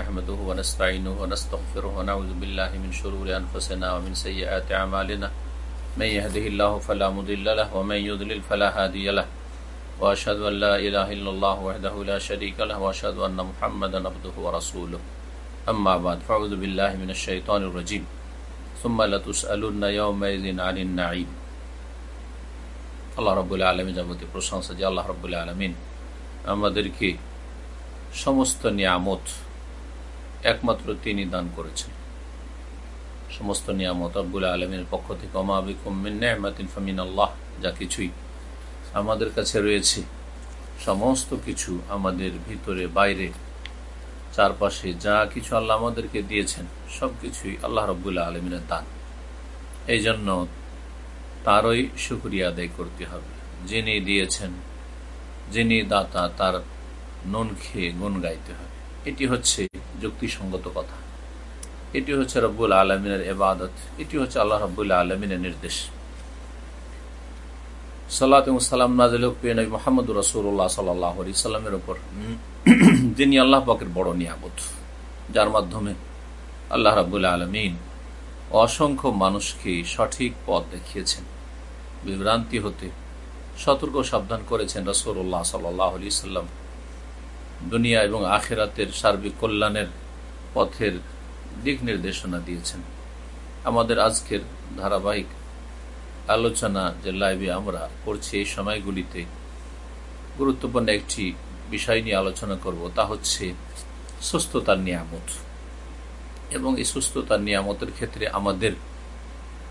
نحمده ونستعينه ونستغفره ونعوذ بالله من شرور أنفسنا ومن سيئات أعمالنا. من يهده الله فلا مضل له ومن يضلل فلا هادي له. وأشهد أن لا إله إلا الله وحده لا شريك له وأشهد أن محمدا عبده ورسوله. أما بعد فأعوذ بالله من الشيطان الرجيم. ثم لتسألن يومئذ عن النعيم. আল্লাহ রব্বুল আলমী যাবতীয় প্রশংসা যে আল্লাহ রব্বুল আলমিন আমাদেরকে সমস্ত নিয়ামত একমাত্র তিনি দান করেছেন। সমস্ত নিয়ামত রব্বুল আলমীর পক্ষ থেকে অমাবিকুমিন আল্লাহ যা কিছুই আমাদের কাছে রয়েছে, সমস্ত কিছু আমাদের ভিতরে, বাইরে, চারপাশে যা কিছু আল্লাহ আমাদেরকে দিয়েছেন, সব কিছুই আল্লাহ রব্বুল্লাহ আলমিনের দান। এই জন্য তারই শুক্রিয়া আদায় করতে হবে। যিনি দিয়েছেন, যিনি দাতা, তার নুন খেয়ে গুণ গাইতে হবে। এটি হচ্ছে যুক্তিসঙ্গত কথা। এটি হচ্ছে রব্বুল আলমিনের এবাদত এটি হচ্ছে আল্লাহ রব্বুল্লাহ আলমিনের নির্দেশ। সাল্লাহ সাল্লাম নাজিল নবী মোহাম্মদ রসুল্লাহ সাল্লাহ সাল্লামের ওপর যিনি আল্লাহ পাকের বড় নিয়ামত, যার মাধ্যমে আল্লাহ রাবুল্লাহ আলমিন অসংখ্য মানুষকে সঠিক পথ দেখিয়েছেন, বিভ্রান্তি হতে সতর্ক সাবধান করেছেন রসুল্লাহ সাল্লাহ আলি সাল্লাম। দুনিয়া এবং আখেরাতের সার্বিক কল্যাণের পথের দিক নির্দেশনা দিয়েছেন। আমাদের আজকের ধারাবাহিক আলোচনা যে লাইভে আমরা করছি এই সময়গুলিতে গুরুত্বপূর্ণ একটি বিষয় নিয়ে আলোচনা করব, তা হচ্ছে সুস্থতার নিয়ামত। এবং এই সুস্থতার নিয়ামতের ক্ষেত্রে আমাদের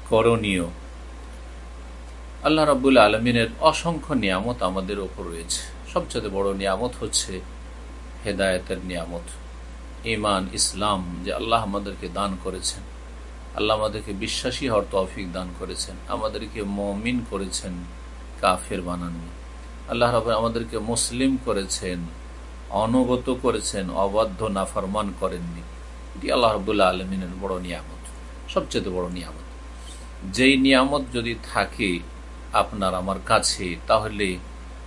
করণীয় আল্লাহ রাবুল আলমিনের অসংখ্য নিয়ামত আমাদের ওপর রয়েছে। সবচেয়ে বড় নিয়ামত হচ্ছে হেদায়তের নিয়ামত। ইমান ইসলাম, যে আল্লাহ আমাদেরকে দান করেছেন। আল্লাহ আমাদেরকে বিশ্বাসী হওয়ার তৌফিক দান করেছেন। আমাদেরকে মমিন করেছেন, কাফের বানাননি। আল্লাহ রব আমাদেরকে মুসলিম করেছেন অনগত করেছেন, অবাধ্য, নাফরমান করেননি। এটি আল্লাহ রবুল্লাহ আলমিনের বড় নিয়ামত, সবচেয়ে বড় নিয়ামত। যেই নিয়ামত যদি থাকে আপনার আমার কাছে, তাহলে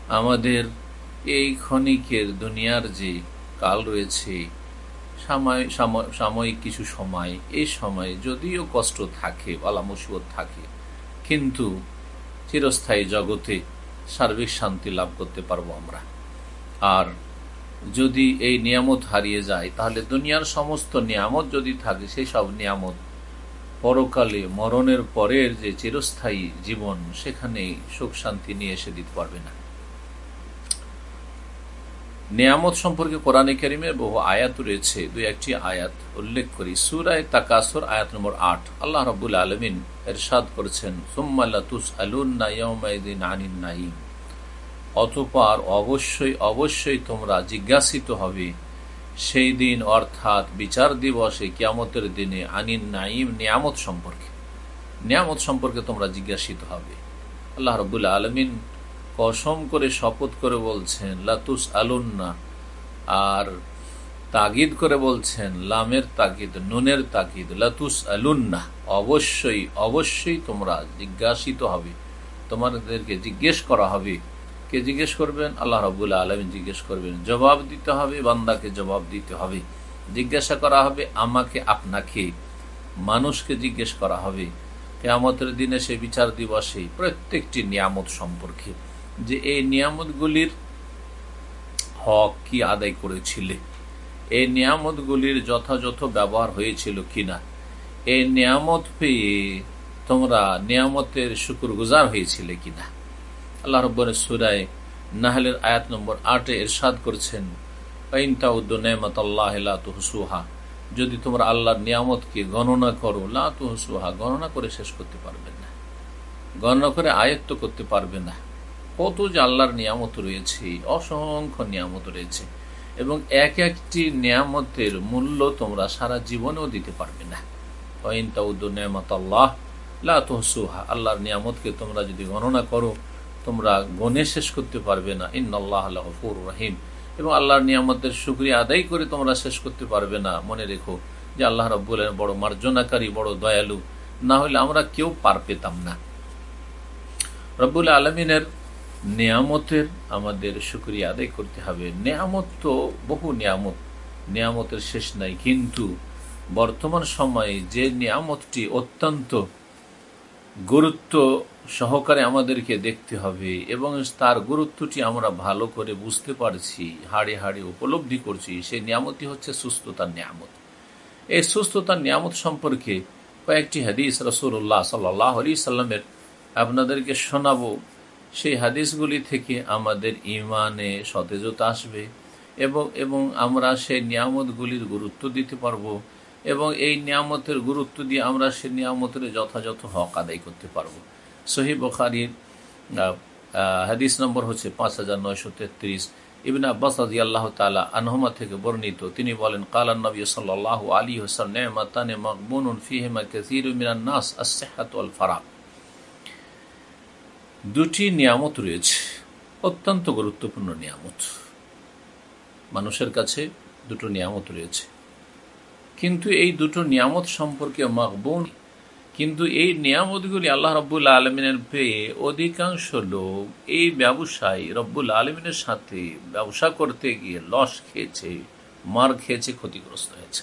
আমাদের এই ক্ষণিকের দুনিয়ার যে কাল রয়েছে সাময়িক কিছু সময়, এই সময়ে যদিও কষ্ট থাকে, বালা মুসিবত থাকে, কিন্তু চিরস্থায়ী জগতে সার্বিক শান্তি লাভ করতে পারব আমরা। আর যদি এই নিয়ামত হারিয়ে যায়, তাহলে দুনিয়ার সমস্ত নিয়ামত যদি থাকে, সেই সব নিয়ামত পরকালে মরণের পরের যে চিরস্থায়ী জীবন সেখানে সুখ শান্তি নিয়ে এসে দিতে পারবে না। নিয়ামত সম্পর্কে কোরআনে কেরিমে বহু আয়াত রয়েছে। দুই একটি আয়াত উল্লেখ করি। সুরায় তাকাসুর, আয়াত নম্বর আট। আল্লাহ রবুল আলমিন এরশাদ করেছেন সুম্মাল্লাতুস আনিন অতপর অবশ্যই অবশ্যই তোমরা জিজ্ঞাসিত হবে, সেই দিন অর্থাৎ বিচার দিবসে কিয়ামতের দিনে আনিন নাইম নিয়ামত সম্পর্কে। নিয়ামত সম্পর্কে তোমরা জিজ্ঞাসিত হবে। আল্লাহ রবুল্লা আলমিন কসম করে শপথ করে বলছেন, লাতুস আলুন্না। আর তাগিদ করে বলছেন, লামের তাগিদ, নুনের তাগিদ, লাতুস আলুন্না। অবশ্যই অবশ্যই তোমরা জিজ্ঞাসিত হবে। তোমাদেরকে জিজ্ঞেস করা হবে। কে জিজ্ঞেস করবেন? আল্লাহ রবুল্লা আলমিন জিজ্ঞেস করবেন। জবাব দিতে হবে, বান্দাকে জবাব দিতে হবে। জিজ্ঞাসা করা হবে আমাকে, আপনাকে। মানুষকে জিজ্ঞেস করা হবে। কেয়ামতের দিনে সে বিচার দিবসে প্রত্যেকটি নিয়ামত সম্পর্কে। যে এই নিয়ামতগুলির হক কি আদায় করেছিলে? এই নিয়ামতগুলির যথাযথ ব্যবহার হয়েছিল কিনা? এই নিয়ামত পেয়ে তোমরা নিয়ামতের শুকুর গুজার হয়েছিলে কিনা? আল্লাহ রব্বরের সুরায় নাহলের আয়াত নম্বর আটে এরশাদ করছেন হুসুহা যদি তোমরা আল্লাহর নিয়ামতকে গণনা করো লাতুহসুহা গণনা করে শেষ করতে পারবে না। গণনা করে আয়ত্ত করতে পারবে না। কত যে আল্লাহর নিয়ামত রয়েছে, অসংখ্য নিয়ামত রয়েছে, এবং এক একটি নিয়ামতের মূল্য তোমরা সারা জীবনেও দিতে পারবে না। আল্লাহর নিয়ামতকে তোমরা যদি গণনা করো, তোমরা গণে শেষ করতে পারবে না। ইন্নআল্লাহ ফোর রাহিম, এবং আল্লাহর নিয়ামতের সুক্রিয়া আদায় করে তোমরা শেষ করতে পারবে না। মনে রেখো যে আল্লাহ রব্বুল বড় মার্জনাকারী, বড় দয়ালু। না হলে আমরা কেউ পার পেতাম না। রব্বুল আলমিনের নিয়ামতের আমাদের সুক্রিয়া আদায় করতে হবে। নিয়ামত তো বহু নিয়ামত, নিয়ামতের শেষ নাই। কিন্তু বর্তমান সময়ে যে নিয়ামতটি অত্যন্ত গুরুত্ব সহকারে আমাদেরকে দেখতে হবে এবং তার গুরুত্বটি আমরা ভালো করে বুঝতে পারছি, হাড়ে হাড়ে উপলব্ধি করছি, সেই নিয়ামতটি হচ্ছে সুস্থতার নিয়ামত। এই সুস্থতার নিয়ামত সম্পর্কে কয়েকটি হাদিস রসুল্লাহ সাল্লাহ আলি সাল্লামের আপনাদেরকে শোনাবো। সেই হাদিসগুলি থেকে আমাদের ইমানে সতেজতা আসবে এবং এবং আমরা সেই নিয়ামতগুলির গুরুত্ব দিতে পারব এবং এই নিয়ামতের গুরুত্ব দিয়ে আমরা সে নিয়ামতের যথাযথ হক আদায় করতে পারব। সহি বখারির হাদিস নম্বর হচ্ছে পাঁচ হাজার নয়শো তেত্রিশ। ইবিন আব্বাস রাজি আল্লাহ তালা আনহমা থেকে বর্ণিত, তিনি বলেন, কালান নবী সাল্লাহ আলী হোসেন নেমাতানে মকবুন ফিহেমা কেসির মিনান নাস আসেহাত ফারাক। দুটি নিয়ামত রয়েছে, অত্যন্ত গুরুত্বপূর্ণ নিয়ামত। মানুষের কাছে দুটো নিয়ামত রয়েছে। কিন্তু এই দুটো নিয়ামত সম্পর্কে মকবুন কিন্তু এই নিয়ামতগুলি আল্লাহ রব্বুল আলমিনের পেয়ে অধিকাংশ লোক এই ব্যবসায় রব্বুল আলমিনের সাথে ব্যবসা করতে গিয়ে লস খেয়েছে, মার খেয়েছে, ক্ষতিগ্রস্ত হয়েছে।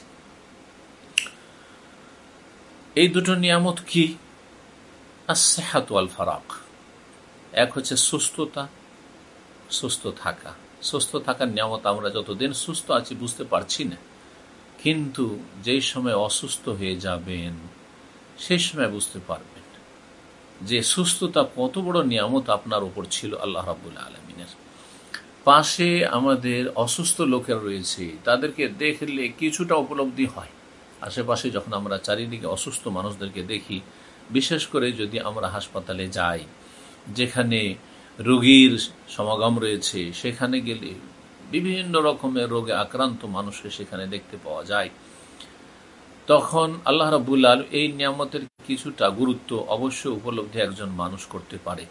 এই দুটো নিয়ামত কি? আসাহাত আল ফারাক। এক হচ্ছে সুস্থতা, সুস্থ থাকা। সুস্থ থাকার নিয়ামত আমরা যতদিন সুস্থ আছি বুঝতে পারছি না। কিন্তু যেই সময় অসুস্থ হয়ে যাবেন, সেই সময় বুঝতে পারবেন যে সুস্থতা কত বড় নিয়ামত আপনার উপর ছিল আল্লাহ রাবুল আলমিনের। পাশে আমাদের অসুস্থ লোকের রয়েছে, তাদেরকে দেখলে কিছুটা উপলব্ধি হয়। আশেপাশে যখন আমরা চারিদিকে অসুস্থ মানুষদেরকে দেখি, বিশেষ করে যদি আমরা হাসপাতালে যাই যেখানে রোগীর সমাগম রয়েছে, সেখানে গেলে বিভিন্ন রকমের রোগে আক্রান্ত মানুষকে সেখানে দেখতে পাওয়া যায়। তখন আল্লাহ রাবুল আল এই নিয়ামতের কিছুটা গুরুত্ব অবশ্য উপলব্ধি একজন মানুষ করতে পারে।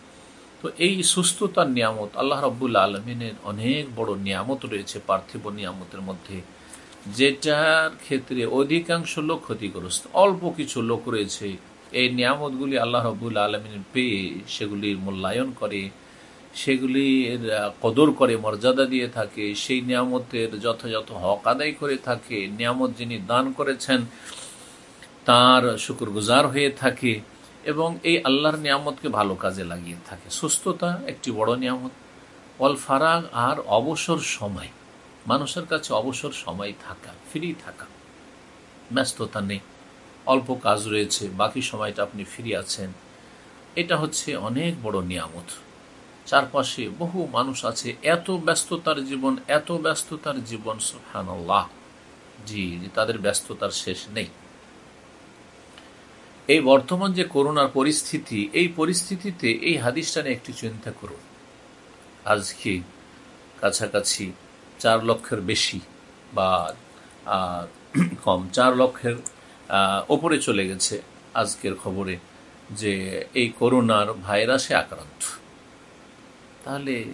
তো এই সুস্থতার নিয়ামত, আল্লাহ রাবুল আলমিনের অনেক বড় নিয়ামত রয়েছে, পার্থিব নিয়ামতের মধ্যে। যেটার ক্ষেত্রে অধিকাংশ লোক ক্ষতিগ্রস্ত, অল্প কিছু লোক রয়েছে এই নিয়ামতগুলি আল্লাহ রবুল আলমিনের পেয়ে সেগুলির মূল্যায়ন করে, সেগুলির কদর করে, মর্যাদা দিয়ে থাকে, সেই নিয়ামতের যথাযথ হক আদায় করে থাকে, নিয়ামত যিনি দান করেছেন তার শুকুর গুজার হয়ে থাকে এবং এই আল্লাহর নিয়ামতকে ভালো কাজে লাগিয়ে থাকে। সুস্থতা একটি বড় নিয়ামত। অল ফারাগ আর অবসর সময়। মানুষের কাছে অবসর সময় থাকা ফ্রি থাকা, ব্যস্ততা নেই। অল্প কাজ রয়েছে, বাকি সময়টা আপনি ফ্রি আছেন। এটা হচ্ছে অনেক বড় নিয়ামত। চারপাশে বহু মানুষ আছে, এত ব্যস্ততার জীবন, এত ব্যস্ততার জীবন সুহানাল্লাহ জি তাদের ব্যস্ততার শেষ নেই। এই বর্তমান যে করোনার পরিস্থিতি, এই পরিস্থিতিতে এই হাদিসটা নিয়ে একটু চিন্তা করুন। আজকে কাছাকাছি চার লক্ষের বেশি বা কম, চার লক্ষের ওপরে চলে গেছে আজকের খবরে যে এই করোনার ভাইরাসে আক্রান্ত। তাহলে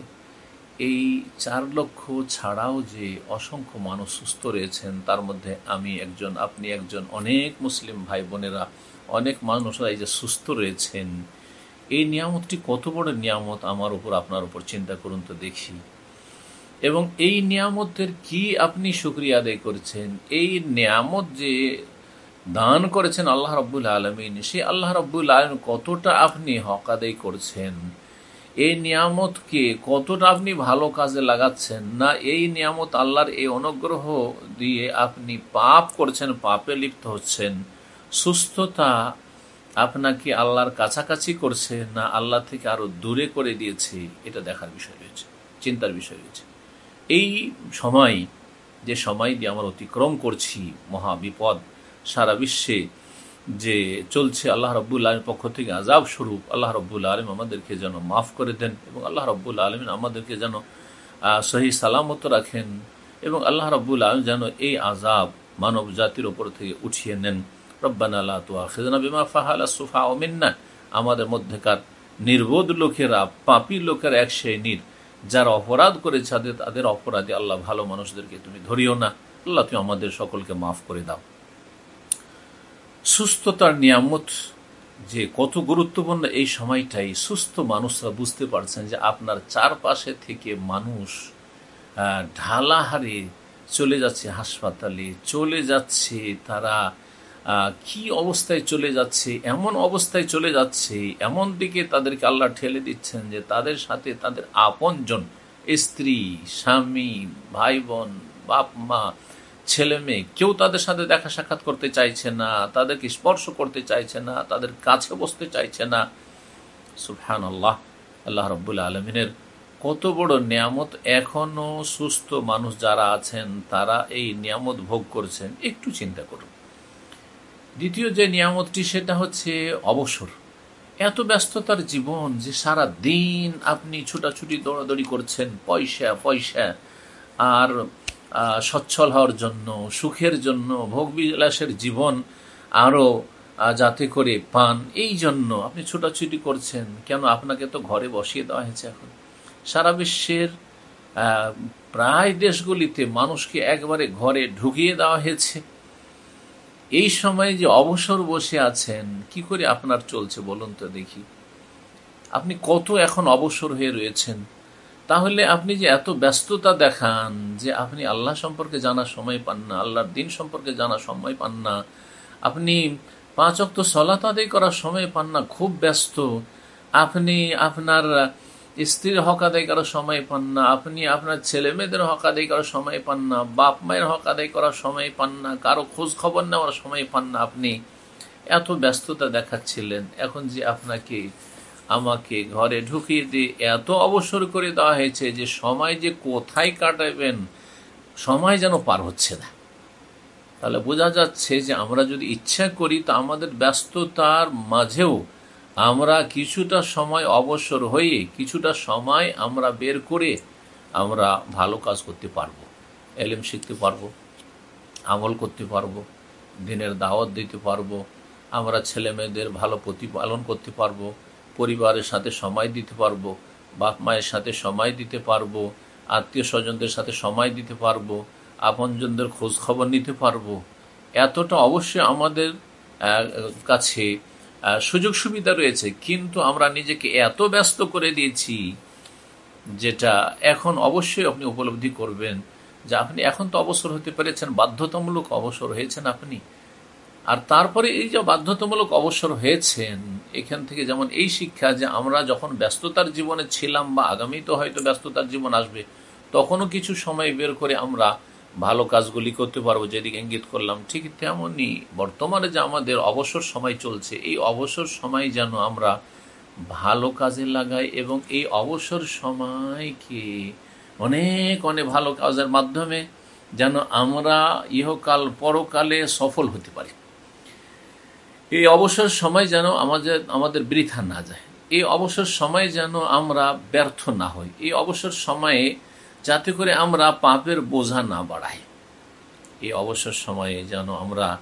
এই চার লক্ষ ছাড়াও যে অসংখ্য মানুষ সুস্থ রয়েছেন, তার মধ্যে আমি একজন, আপনি একজন, অনেক মুসলিম ভাই বোনেরা, অনেক মানুষরা এই যে সুস্থ রয়েছেন, এই নিয়ামতটি কত বড় নিয়ামত আমার উপর, আপনার উপর চিন্তা করুন তো দেখি। এবং এই নিয়ামতের কি আপনি সুক্রিয়া আদায় করছেন? এই নিয়ামত যে দান করেছেন আল্লাহ রব্বুল আলমিন। সেই আল্লাহ রব্বুল আলম কতটা আপনি হক আদায় করছেন? এই নিয়ামতকে কতটা আপনি ভালো কাজে লাগাচ্ছেন? না, এই নিয়ামত আল্লাহর এই অনুগ্রহ দিয়ে আপনি পাপ করছেন, পাপে লিপ্ত হচ্ছেন। সুস্থতা আপনাকে আল্লাহর কাছাকাছি করছে, না আল্লাহ থেকে আরও দূরে করে দিয়েছে? এটা দেখার বিষয় রয়েছে, চিন্তার বিষয় রয়েছে। এই সময়, যে সময় দিয়ে আমরা অতিক্রম করছি, মহা বিপদ সারা বিশ্বে যে চলছে আল্লাহ রব্বুল আলমের পক্ষ থেকে আজাব স্বরূপ, আল্লাহ রব্বুল আলম আমাদেরকে যেন মাফ করে দেন এবং আল্লাহ রব্বুল আলমিন আমাদেরকে যেন সহি সালামত রাখেন এবং আল্লাহ রব্বুল আলম যেন এই আজাব মানব জাতির ওপর থেকে উঠিয়ে নেন। রব্বান আল্লাহ তোয়া বিমা ফাহালা সুফা ওমিন্না আমাদের মধ্যেকার নির্বোধ লোকেরা, পাপি লোকের এক শ্রেণির, যারা অপরাধ করেছে তাদের অপরাধে আল্লাহ ভালো মানুষদেরকে তুমি ধরিও না। আল্লাহ তুমি আমাদের সকলকে মাফ করে দাও। সুস্থতার নিয়ামত যে কত গুরুত্বপূর্ণ এই সময়টাই সুস্থ মানুষরা বুঝতে পারছেন যে আপনার চারপাশে থেকে মানুষ ঢালাহারে চলে যাচ্ছে হাসপাতালে, চলে যাচ্ছে তারা কি অবস্থায় চলে যাচ্ছে, এমন অবস্থায় চলে যাচ্ছে, এমন দিকে তাদেরকে আল্লাহ ঠেলে দিচ্ছেন যে তাদের সাথে তাদের আপনজন, স্ত্রী, স্বামী, ভাই বোন, বাপ, মা ছেলে মেয়ে, কেউ তাদের সাথে দেখা সাক্ষাৎ করতে চাইছে না, তাদেরকে স্পর্শ করতে চাইছে না, তাদের কাছে বসতে চাইছে না। সুফহান আল্লাহ আল্লাহ রব্বুল আলমিনের কত বড় নিয়ামত এখনও সুস্থ মানুষ যারা আছেন, তারা এই নিয়ামত ভোগ করছেন। একটু চিন্তা করুন। দ্বিতীয় যে নিয়ামতটি, সেটা হচ্ছে অবসর। এত ব্যস্ততার জীবন যে সারা দিন আপনি ছুটাছুটি, দৌড়াদৌড়ি করছেন, পয়সা পয়সা, আর সচ্ছল হওয়ার জন্য, সুখের জন্য ভোগবিলাসের জীবন আরও যাতে করে পান। এই জন্য আপনি ছোটাছুটি করছেন, কেন আপনাকে তো ঘরে বসিয়ে দেওয়া হয়েছে এখন? সারা বিশ্বের প্রায় দেশগুলিতে মানুষকে একবারে ঘরে ঢুকিয়ে দেওয়া হয়েছে। এই সময় যে অবসর বসে আছেন, কি করে আপনার চলছে বলুন তো দেখি? আপনি কত এখন অবসর হয়ে রয়েছেন? তাহলে আপনি যে এত ব্যস্ততা দেখান যে আপনি আল্লাহ সম্পর্কে জানার সময় পান না, আল্লাহর দিন সম্পর্কে জানার সময় পান না, আপনি পাঁচ অক্ত সলাত আদায় করার সময় পান না, খুব ব্যস্ত, আপনি আপনার স্ত্রীর হক আদায় করার সময় পান না, আপনি আপনার ছেলে মেয়েদের হক আদায় করার সময় পান না, বাপ মায়ের হক আদায় করার সময় পান না, কারও খোঁজ খবর নেওয়ার সময় পান না আপনি। এত ব্যস্ততা দেখাচ্ছিলেন, এখন যে আপনাকে আমাকে ঘরে ঢুকিয়ে দিয়ে এত অবসর করে দেওয়া হয়েছে যে সময় যে কোথায় কাটাবেন, সময় যেন পার হচ্ছে না। তাহলে বোঝা যাচ্ছে যে আমরা যদি ইচ্ছা করি, তা আমাদের ব্যস্ততার মাঝেও আমরা কিছুটা সময় অবসর হয়ে কিছুটা সময় আমরা বের করে আমরা ভালো কাজ করতে পারব, এলেম শিখতে পারব, আমল করতে পারব, দিনের দাওয়াত দিতে পারব, আমরা ছেলে মেয়েদের ভালো প্রতিপালন করতে পারব পরিবারের সাথে সময় দিতে পারব, বাপ মায়ের সাথে সময় দিতে পারব, আত্মীয় স্বজনদের সাথে সময় দিতে পারব, আপনজনদের খোঁজ খবর নিতে পারব। এতটা অবশ্যই আমাদের কাছে সুযোগ সুবিধা রয়েছে, কিন্তু আমরা নিজেকে এত ব্যস্ত করে দিয়েছি যেটা এখন অবশ্যই আপনি উপলব্ধি করবেন যে আপনি এখন তো অবসর হতে পেরেছেন, বাধ্যতামূলক অবসর হয়েছেন আপনি। আর তারপরে এই যে বাধ্যতামূলক অবসর হয়েছেন, এখান থেকে যেমন এই শিক্ষা যে আমরা যখন ব্যস্ততার জীবনে ছিলাম বা আগামী তো হয়তো ব্যস্ততার জীবন আসবে, তখনও কিছু সময় বের করে আমরা ভালো কাজগুলি করতে পারব, যেদিকে ইঙ্গিত করলাম। ঠিক তেমনই বর্তমানে যে আমাদের অবসর সময় চলছে, এই অবসর সময় যেন আমরা ভালো কাজে লাগাই এবং এই অবসর সময়কে অনেক অনেক ভালো কাজের মাধ্যমে যেন আমরা ইহকাল পরকালে সফল হতে পারি। এই অবসর সময় যেন আমাদের আমাদের বৃথা না যায়। এই অবসর সময় যেন আমরা ব্যর্থ না হই। এই অবসর সময়ে যাতে করে আমরা পাপের বোঝা না বাড়াই। এই অবসর সময়ে যেন আমরা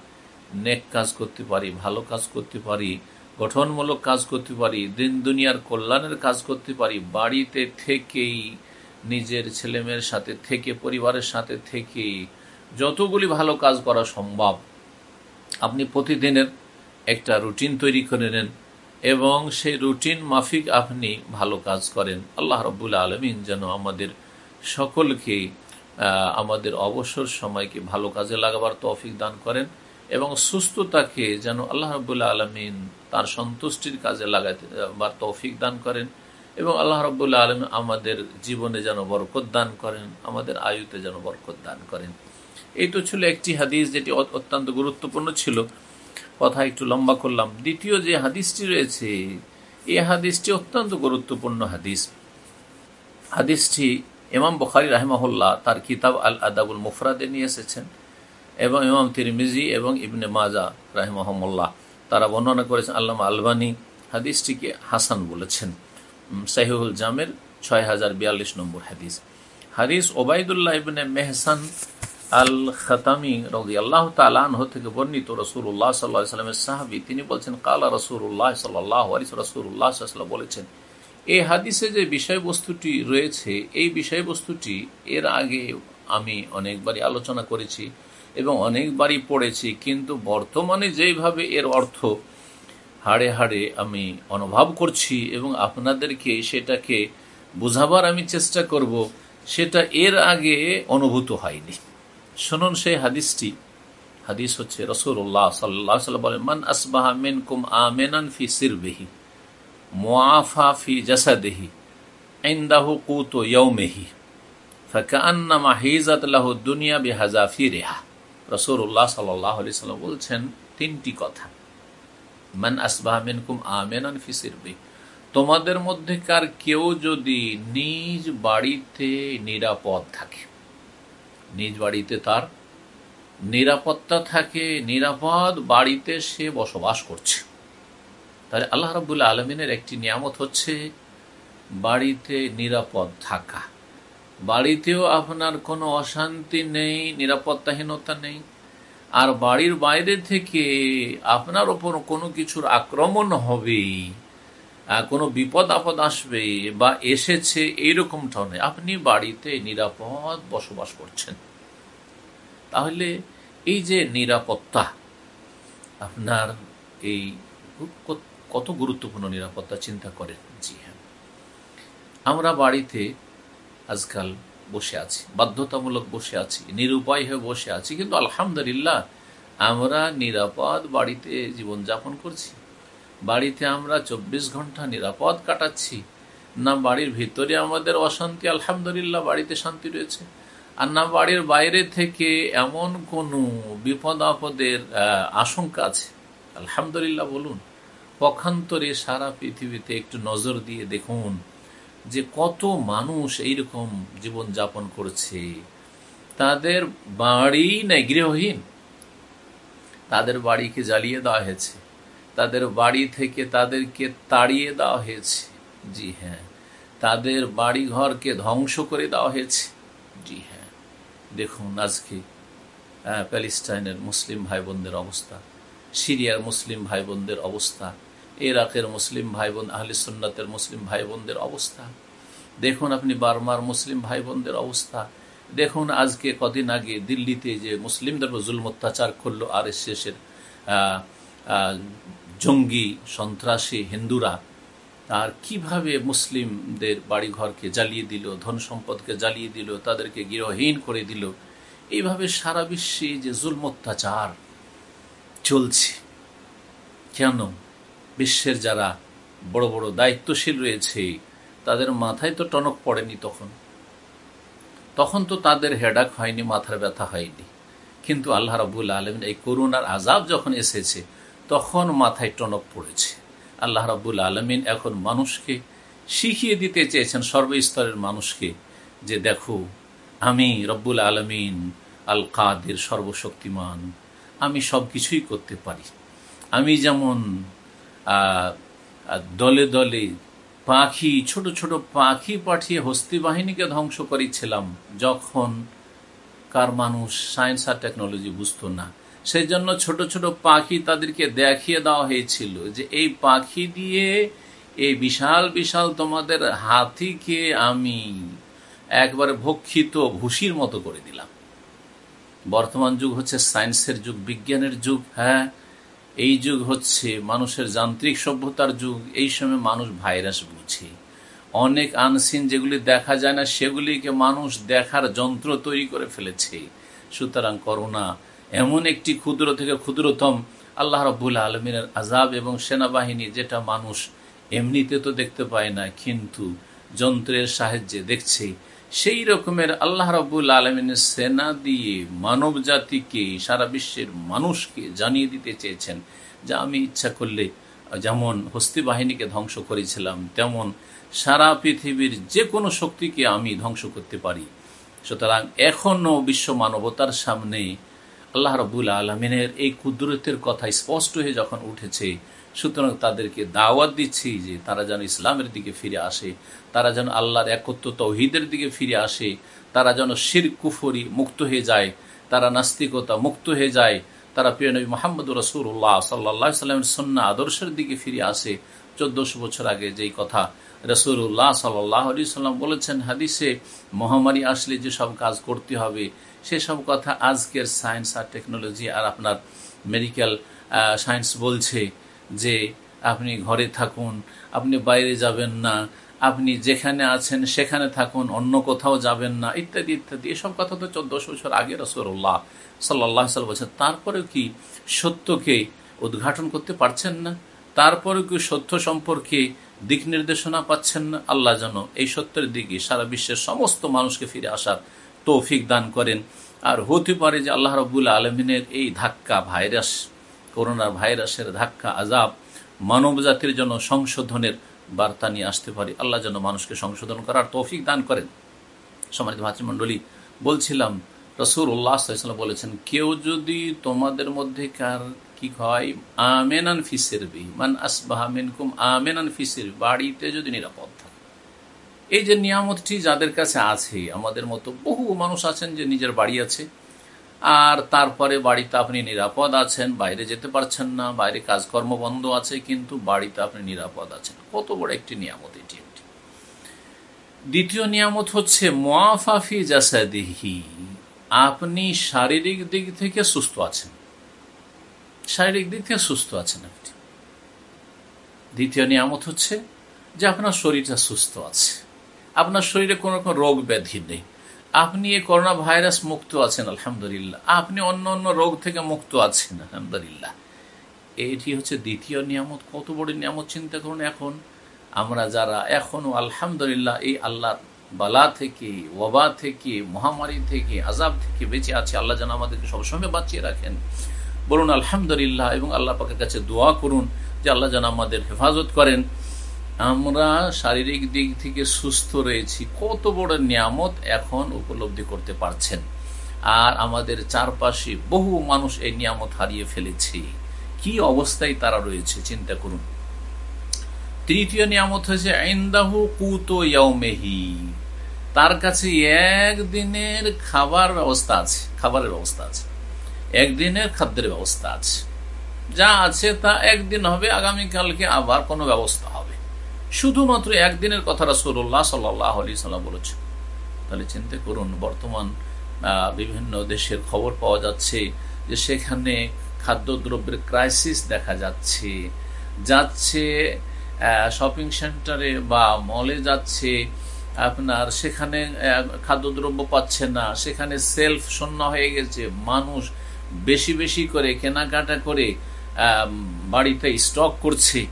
নেক কাজ করতে পারি, ভালো কাজ করতে পারি, গঠনমূলক কাজ করতে পারি, দিন দুনিয়ার কল্যাণের কাজ করতে পারি, বাড়িতে থেকেই, নিজের ছেলেমেয়ের সাথে থেকে, পরিবারের সাথে থেকে যতগুলি ভালো কাজ করা সম্ভব। আপনি প্রতিদিনের একটা রুটিন তৈরি করে নেন এবং সেই রুটিন মাফিক আপনি ভালো কাজ করেন। আল্লাহ রবুল্লা আলমিন যেন আমাদের সকলকে আমাদের অবসর সময়কে ভালো কাজে লাগাবার তৌফিক দান করেন এবং সুস্থতাকে যেন আল্লাহ রবুল্লা আলমিন তার সন্তুষ্টির কাজে লাগাতে বা তৌফিক দান করেন এবং আল্লাহ রবুল্লা আলম আমাদের জীবনে যেন বরকত দান করেন, আমাদের আয়ুতে যেন বরকত দান করেন। এই তো ছিল একটি হাদিস যেটি অত্যন্ত গুরুত্বপূর্ণ ছিল। কথা একটু লম্বা করলাম। দ্বিতীয় যে হাদিসটি রয়েছে, এই হাদিসটি অত্যন্ত গুরুত্বপূর্ণ হাদিস। হাদিসটি ইমাম বখারি রাহমাহুল্লাহ তার কিতাব আল আদাবুল মুফরাদে নিয়ে এসেছেন এবং ইমাম তিরমিজি এবং ইবনে মাজা রাহমাহমুল্লাহ তারা বর্ণনা করেছেন, আল্লামা আলবানী হাদিসটিকে হাসান বলেছেন। সাহিহুল জামের ছয় হাজার বিয়াল্লিশ নম্বর হাদিস। হাদিস ওবায়দুল্লাহ ইবনে মেহসান আল খাতামি রদি আল্লাহ তালাহ থেকে বর্ণিত রসুল্লাহ সাল্লাহ সাল্লামের সাহাবি, তিনি বলছেন, কালা রসুল্লাহ সাল্লাহ রসুল্লাহ সাল্লাহ বলেছেন এই হাদিসে যে বিষয়বস্তুটি রয়েছে, এই বিষয়বস্তুটি এর আগে আমি অনেকবারই আলোচনা করেছি এবং অনেকবারই পড়েছি, কিন্তু বর্তমানে যেইভাবে এর অর্থ হাড়ে হাড়ে আমি অনুভব করছি এবং আপনাদেরকে সেটাকে বোঝাবার আমি চেষ্টা করব, সেটা এর আগে অনুভূত হয়নি। শুনুন সেই হাদিসটি। হাদিস হচ্ছে রসুল্লাহ সাল্লাহ সাল্লাম বলেন, মান আসবাহা মিন কুম আমেনান ফি সিরবেহি, মুআফা ফি জাসাদেহি, ইন্দাহু কুতো ইয়ৌমেহি ফাকান্নামা হিজাত লাহু দুনিয়া বিহাজাফি রেহা রসুল্লাহ সাল্লাহ আলি সাল্লাম বলছেন তিনটি কথা। মান আসবাহা মিন কুম আমেনান ফি সিরবেহি, তোমাদের মধ্যেকার কেউ যদি নিজ বাড়িতে নিরাপদ থাকে নিজ বাড়িতে তার নিরাপত্তা থাকে, নিরাপদ বাড়িতে সে বসবাস করছে। তাহলে আল্লাহ রবুল্লা আলমিনের একটি নিয়ামত হচ্ছে বাড়িতে নিরাপদ থাকা। বাড়িতেও আপনার কোনো অশান্তি নেই, নিরাপত্তাহীনতা নেই। আর বাড়ির বাইরে থেকে আপনার ওপর কোনো কিছুর আক্রমণ হবে কোনো বিপদ আপদ আসবে বা এসেছে এইরকমটাও নেই আপনি বাড়িতে নিরাপদ বসবাস করছেন। তাহলে এই যে নিরাপত্তা, আপনার এই কত গুরুত্বপূর্ণ নিরাপত্তা, চিন্তা করেন। জি হ্যাঁ। আমরা বাড়িতে আজকাল বসে আছি, বাধ্যতামূলক বসে আছি, নিরুপায় হয়ে বসে আছি, কিন্তু আলহামদুলিল্লাহ আমরা নিরাপদ বাড়িতে জীবনযাপন করছি। বাড়িতে আমরা চব্বিশ ঘণ্টা নিরাপদ কাটাচ্ছি, না বাড়ির ভিতরে আমাদের অশান্তি, আলহামদুলিল্লাহ বাড়িতে শান্তি রয়েছে, আর না বাড়ির বাইরে থেকে এমন কোনো বিপদ আপদের আশঙ্কা আছে? আলহামদুলিল্লাহ বলুন, পক্ষান্তরে সারা পৃথিবীতে একটু নজর দিয়ে দেখুন যে কত মানুষ এইরকম জীবন যাপন করছে। তাদের বাড়ি নেই গৃহহীন, তাদের বাড়িকে জ্বালিয়ে দেওয়া হয়েছে। তাদের বাড়ি থেকে তাদেরকে তাড়িয়ে দেওয়া হয়েছে। জি হ্যাঁ। তাদের বাড়ি ঘরকে ধ্বংস করে দেওয়া হয়েছে। জি হ্যাঁ। দেখুন আজকে প্যালেস্টাইনের মুসলিম ভাই বোনদের অবস্থা, সিরিয়ার মুসলিম ভাই বোনদের অবস্থা, ইরাকের মুসলিম ভাই বোন আহলি সুন্নাতের মুসলিম ভাই বোনদের অবস্থা। দেখুন আপনি বার্মার মুসলিম ভাই বোনদের অবস্থা। দেখুন আজকে কদিন আগে দিল্লিতে যে মুসলিমদের জুলম অত্যাচার করল আর এস এসের জঙ্গি, সন্ত্রাসী, হিন্দুরা আর কীভাবে মুসলিমদের বাড়িঘরকে জ্বালিয়ে দিল, ধন সম্পদকে জ্বালিয়ে দিল, তাদেরকে গৃহহীন করে দিল, এইভাবে সারা বিশ্বে যে জুলম অত্যাচার চলছে, কেন বিশ্বের যারা বড় বড় দায়িত্বশীল রয়েছে, তাদের মাথায় তো টনক পড়েনি তখন। তখন তো তাদের হেডাক হয়নি, মাথার ব্যথা হয়নি। কিন্তু আল্লাহ রাবুল আলম এই করুণার আজাব যখন এসেছে তখন মাথায় টনক পড়েছে। আল্লাহ রাবুল আলমিন এখন মানুষকে শিখিয়ে দিতে চেয়েছেন, সর্বস্তরের মানুষকে, যে দেখো, আমি রব্বুল আলমিন আল কাদের সর্বশক্তিমান, আমি সব কিছুই করতে পারি। আমি যেমন দলে দলে পাখি, ছোট ছোট পাখি পাঠিয়ে হস্তি বাহিনীকে ধ্বংস করেছিলাম, যখন কার মানুষ সায়েন্স আর টেকনোলজি বুঝতো না সেই জন্য ছোট ছোট পাখি তাদেরকে দেখিয়ে দেওয়া হয়েছিল যে এই পাখি দিয়ে এই বিশাল বিশাল তোমাদের হাতিকে আমি একবারে ভক্ষিত ভুসির মতো করে দিলাম। বর্তমান যুগ হচ্ছে সায়েন্সের যুগ, বিজ্ঞানের যুগ হ্যাঁ? এই যুগ হচ্ছে মানুষের যান্ত্রিক সভ্যতার যুগ, এই সময় মানুষ ভাইরাস বুঝে। অনেক আনসিন যেগুলি দেখা যায় না, সেগুলিকে মানুষ দেখার যন্ত্র তৈরি করে ফেলেছে। সুতরাং করোনা এমন একটি ক্ষুদ্র থেকে ক্ষুদ্রতম আল্লাহ রব্বুল আলমিনের আজাব এবং সেনাবাহিনী যেটা মানুষ এমনিতে তো দেখতে পায় না, কিন্তু যন্ত্রের সাহায্যে দেখছে। সেই রকমের আল্লাহ রব্বুল আলমিনের সেনা দিয়ে মানব জাতিকে, সারা বিশ্বের মানুষকে জানিয়ে দিতে চেয়েছেন যা আমি ইচ্ছা করলে যেমন হস্তি বাহিনীকে ধ্বংস করেছিলাম, তেমন সারা পৃথিবীর যে কোনো শক্তিকে আমি ধ্বংস করতে পারি। সুতরাং এখনও বিশ্ব মানবতার সামনে আল্লাহ রবুল আলমিনের এই কুদরতের কথা স্পষ্ট হয়ে যখন উঠেছে, সুতরাং তাদেরকে দাওয়াত দিচ্ছি যে তারা যেন ইসলামের দিকে ফিরে আসে, তারা যেন আল্লাহর একত্র তৌহিদের দিকে ফিরে আসে, তারা যেন শির কুফরি মুক্ত হয়ে যায়, তারা নাস্তিকতা মুক্ত হয়ে যায়, তারা প্রিয় নবী মোহাম্মদ রসুল্লাহ সাল্লাহ সাল্লামের সন্না আদর্শের দিকে ফিরে আসে। চোদ্দশো বছর আগে যেই কথা রসুল্লাহ সাল্লাহ সাল্লাম বলেছেন, হাদিসে মহামারী আসলে যেসব কাজ করতে হবে, সেসব কথা আজকের সায়েন্স আর টেকনোলজি আর আপনার মেডিকেল সায়েন্স বলছে যে আপনি ঘরে থাকুন, আপনি বাইরে যাবেন না, আপনি যেখানে আছেন সেখানে থাকুন, অন্য কোথাও যাবেন না, ইত্যাদি ইত্যাদি। এসব কথা তো চোদ্দশো বছর আগে রসুল্লাহ সাল্লাহ সাল বলছেন। তারপরেও কি সত্যকে উদ্ঘাটন করতে পারছেন না? তারপরেও কি সত্য সম্পর্কে দিক নির্দেশনা পাচ্ছেন না, আল্লাহ যেন এই সত্যের দিকে সারা বিশ্বের সমস্ত মানুষকে ফিরে আসার তৌফিক দান করেন। আর হতে পারে যে আল্লাহ রবুল্লা আলমিনের এই ধাক্কা ভাইরাস করোনার ভাইরাসের ধাক্কা আজাব মানব জাতির জন্য সংশোধনের বার্তা নিয়ে আসতে পারে। আল্লাহ যেন মানুষকে সংশোধন করার তৌফিক দান করেন। সমাজ ভাতৃমণ্ডলী, বলছিলাম রসুর উল্লাহাম বলেছেন, কেউ যদি তোমাদের মধ্যে কার কি হয় আমেনান ফিসের বি মান আসবাহামিনকুম আমেনান ফিসের বাড়িতে যদি নিরাপদ থাকে। এই যে নিয়ামতটি যাদের কাছে আছে, আমাদের মতো বহু মানুষ আছেন যে নিজের বাড়ি আছে, আর তারপরে বাড়িতে আপনি নিরাপদ আছেন, বাইরে যেতে পারছেন না, বাইরে কাজকর্ম বন্ধ আছে, কিন্তু বাড়িতে আপনি নিরাপদ আছেন। কত বড় একটি নিয়ামত এটি একটি। দ্বিতীয় নিয়ামত হচ্ছে মোয়াফাফি জাসাদিহি, আপনি শারীরিক দিক থেকে সুস্থ আছেন। শারীরিক দিক থেকে সুস্থ আছেন আপনি। দ্বিতীয় নিয়ামত হচ্ছে যে আপনার শরীরটা সুস্থ আছে। আপনার শরীরে কোনো রকম রোগ ব্যাধি নেই। আপনি এই করোনা ভাইরাস মুক্ত আছেন, আলহামদুলিল্লাহ। আপনি অন্য অন্য রোগ থেকে মুক্ত আছেন, আলহামদুলিল্লাহ। এটি হচ্ছে দ্বিতীয় নিয়ামত। কত বড় নিয়ামত চিন্তা করুন এখন। আমরা যারা এখনও, আলহামদুলিল্লাহ, এই আল্লাহ বালা থেকে ওবা থেকে, মহামারী থেকে আজাব থেকে বেঁচে আছে, আল্লাহ যেন আমাদেরকে সবসময় বাঁচিয়ে রাখেন। বলুন, আলহামদুলিল্লাহ এবং আল্লাহ পাকের কাছে দোয়া করুন যে আল্লাহ যেন আমাদের হেফাজত করেন। আমরা শারীরিক দিক থেকে সুস্থ রয়েছি। কত বড় নিয়ামত এখন উপলব্ধি করতে পারছেন। আর আমাদের চারপাশে বহু মানুষ এই নিয়ামত হারিয়ে ফেলেছে। কি অবস্থায় তারা রয়েছে, চিন্তা করুন। তৃতীয় নিয়ামত হয়েছে আইন্দাহু কুত তার কাছে একদিনের খাবার ব্যবস্থা আছে, খাবারের ব্যবস্থা আছে। একদিনের খাদ্যের ব্যবস্থা আছে। যা আছে তা একদিন হবে, আগামীকালকে আবার কোনো ব্যবস্থা হবে। শুধুমাত্র একদিনের কথা রাসুল্লাহ সাল্লাহ আলি সাল্লাম বলেছে তাহলে চিন্তা করুন, বর্তমান বিভিন্ন দেশের খবর পাওয়া যাচ্ছে যে সেখানে খাদ্যদ্রব্যের ক্রাইসিস দেখা যাচ্ছে। যাচ্ছে শপিং সেন্টারে বা মলে যাচ্ছে, আপনার সেখানে খাদ্যদ্রব্য পাচ্ছে না, সেখানে সেলফ শূন্য হয়ে গেছে, মানুষ বেশি বেশি করে কেনাকাটা করে বাড়িতে স্টক করছে।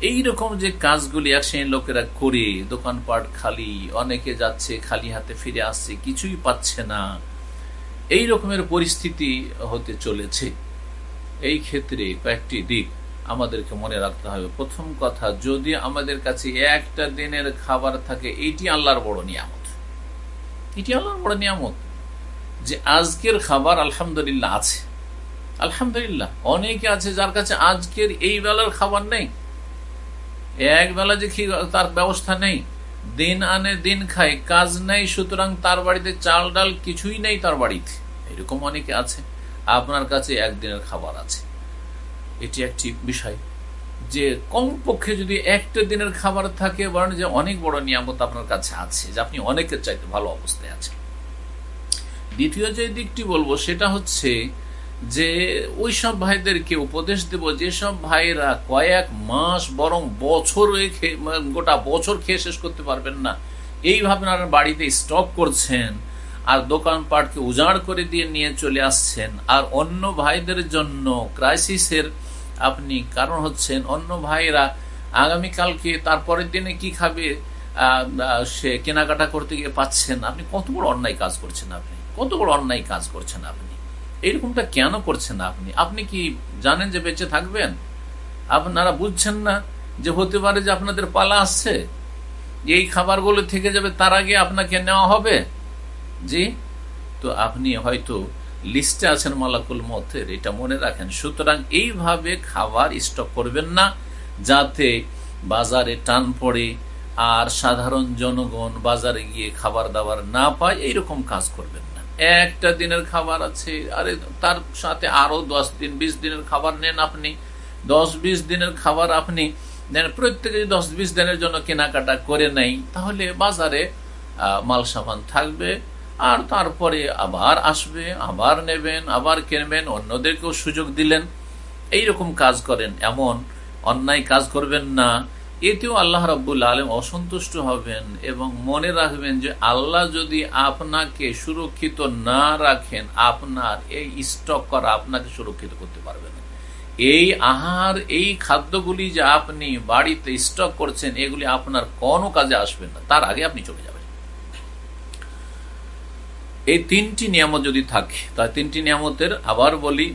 এই রকম যে কাজগুলি এক শ্রেণির লোকেরা করে, দোকানপাট খালি, অনেকে যাচ্ছে, খালি হাতে ফিরে আসছে, কিছুই পাচ্ছে না। এই রকমের পরিস্থিতি হতে চলেছে। এই ক্ষেত্রে কয়েকটি দিক আমাদেরকে মনে রাখতে হবে। প্রথম কথা, যদি আমাদের কাছে একটা দিনের খাবার থাকে, এটি আল্লাহর বড় নিয়ামত। এটি আল্লাহর বড় নিয়ামত। যে আজকের খাবার আলহামদুলিল্লাহ আছে। আলহামদুলিল্লাহ, অনেকে আছে যার কাছে আজকের এই বেলার খাবার নেই। এক বেলা যে তার ব্যবস্থা নেই। দিন আনে, দিন খায়, কাজ নেই, সুতরাং তার বাড়িতে চাল ডাল কিছুই নেই তার বাড়িতে। এরকম অনেকে আছে, আপনার কাছে একদিনের খাবার আছে। এটি একটি বিষয় যে কমপক্ষে যদি একটা দিনের খাবার থাকে বরং যে অনেক বড় নিয়ামত আপনার কাছে আছে, যে আপনি অনেকের চাইতে ভালো অবস্থায় আছেন। দ্বিতীয় যে দিকটি বলব, সেটা হচ্ছে যে ওই সব ভাইদেরকে উপদেশ দেব যেসব ভাইরা কয়েক মাস বরং বছর গোটা বছর খেয়ে শেষ করতে পারবেন না। এইভাবে বাড়িতে স্টক করছেন, আর দোকানপাটকে উজাড় করে দিয়ে নিয়ে চলে আসছেন। আর অন্য ভাইদের জন্য ক্রাইসিসের আপনি কারণ হচ্ছেন, অন্য ভাইরা আগামীকালকে তারপরের দিনে কি খাবে সে কেনাকাটা করতে গিয়ে পাচ্ছেন। আপনি কত বড় অন্যায় কাজ করছেন আপনি? কত বড় অন্যায় কাজ করছেন আপনি? এইরকমটা কেন করছেন আপনি? আপনি কি জানেন যে বেঁচে থাকবেন? আপনারা বুঝছেন না যে হতে পারে যে আপনাদের পালা আসছে? এই খাবারগুলো থেকে যাবে, তার আগে আপনাকে নেওয়া হবে? জি? তো আপনি হয়তো লিস্টে আছেন মালাকুল মতের এটা মনে রাখেন। সুতরাং এইভাবে খাবার স্টক করবেন না, যাতে বাজারে টান পড়ে আর সাধারণ জনগণ বাজারে গিয়ে খাবার দাবার না পায়, এইরকম কাজ করবেন একটা দিনের খাবার আছে, আরে তার সাথে আরও দশ দিন, বিশ দিনের খাবার নেন আপনি। দশ, বিশ দিনের খাবার আপনি নেন প্রত্যেকে দশ, বিশ দিনের জন্য কেনাকাটা করে নেই তাহলে বাজারে মাল সামান থাকবে। আর তারপরে আবার আসবে, আবার নেবেন, আবার কিনবেন, অন্যদেরকেও সুযোগ দিলেন। এই রকম কাজ করেন, এমন অন্যায় কাজ করবেন না এতেও আল্লাহ রব্বুল আলম অসন্তুষ্ট হবেন এবং মনে রাখবেন যে আল্লাহ যদি আপনাকে সুরক্ষিত না রাখেন, আপনার এই স্টক করা আপনাকে সুরক্ষিত করতে পারবে না। এই আহার, এই খাদ্যগুলি যে আপনি বাড়িতে স্টক করছেন, এগুলি আপনার কোনো কাজে আসবে না, তার আগে আপনি চলে যাবেন। এই তিনটি নিয়ামত যদি থাকে তাই তিনটি নিয়ামতের আবার বলি,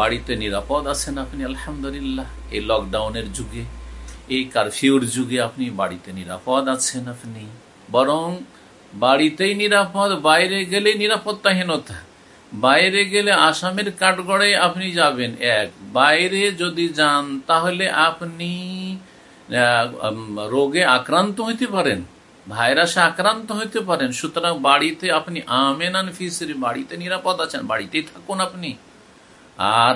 বাড়িতে নিরাপদ আছেন আপনি, আলহামদুলিল্লাহ। এই লকডাউনের যুগে এই কারফিউর যুগে আপনি বাড়িতে নিরাপদ আছেন আপনি। বরং বাড়িতেই নিরাপদ, বাইরে গেলে নিরাপত্তাহীনতা। বাইরে গেলে আসামের কাঠগড়ে আপনি যাবেন এক। বাইরে যদি যান, তাহলে আপনি রোগে আক্রান্ত হইতে পারেন, ভাইরাসে আক্রান্ত হইতে পারেন। সুতরাং বাড়িতে আপনি আমেনান ফিসের, বাড়িতে নিরাপদ আছেন, বাড়িতেই থাকুন আপনি। আর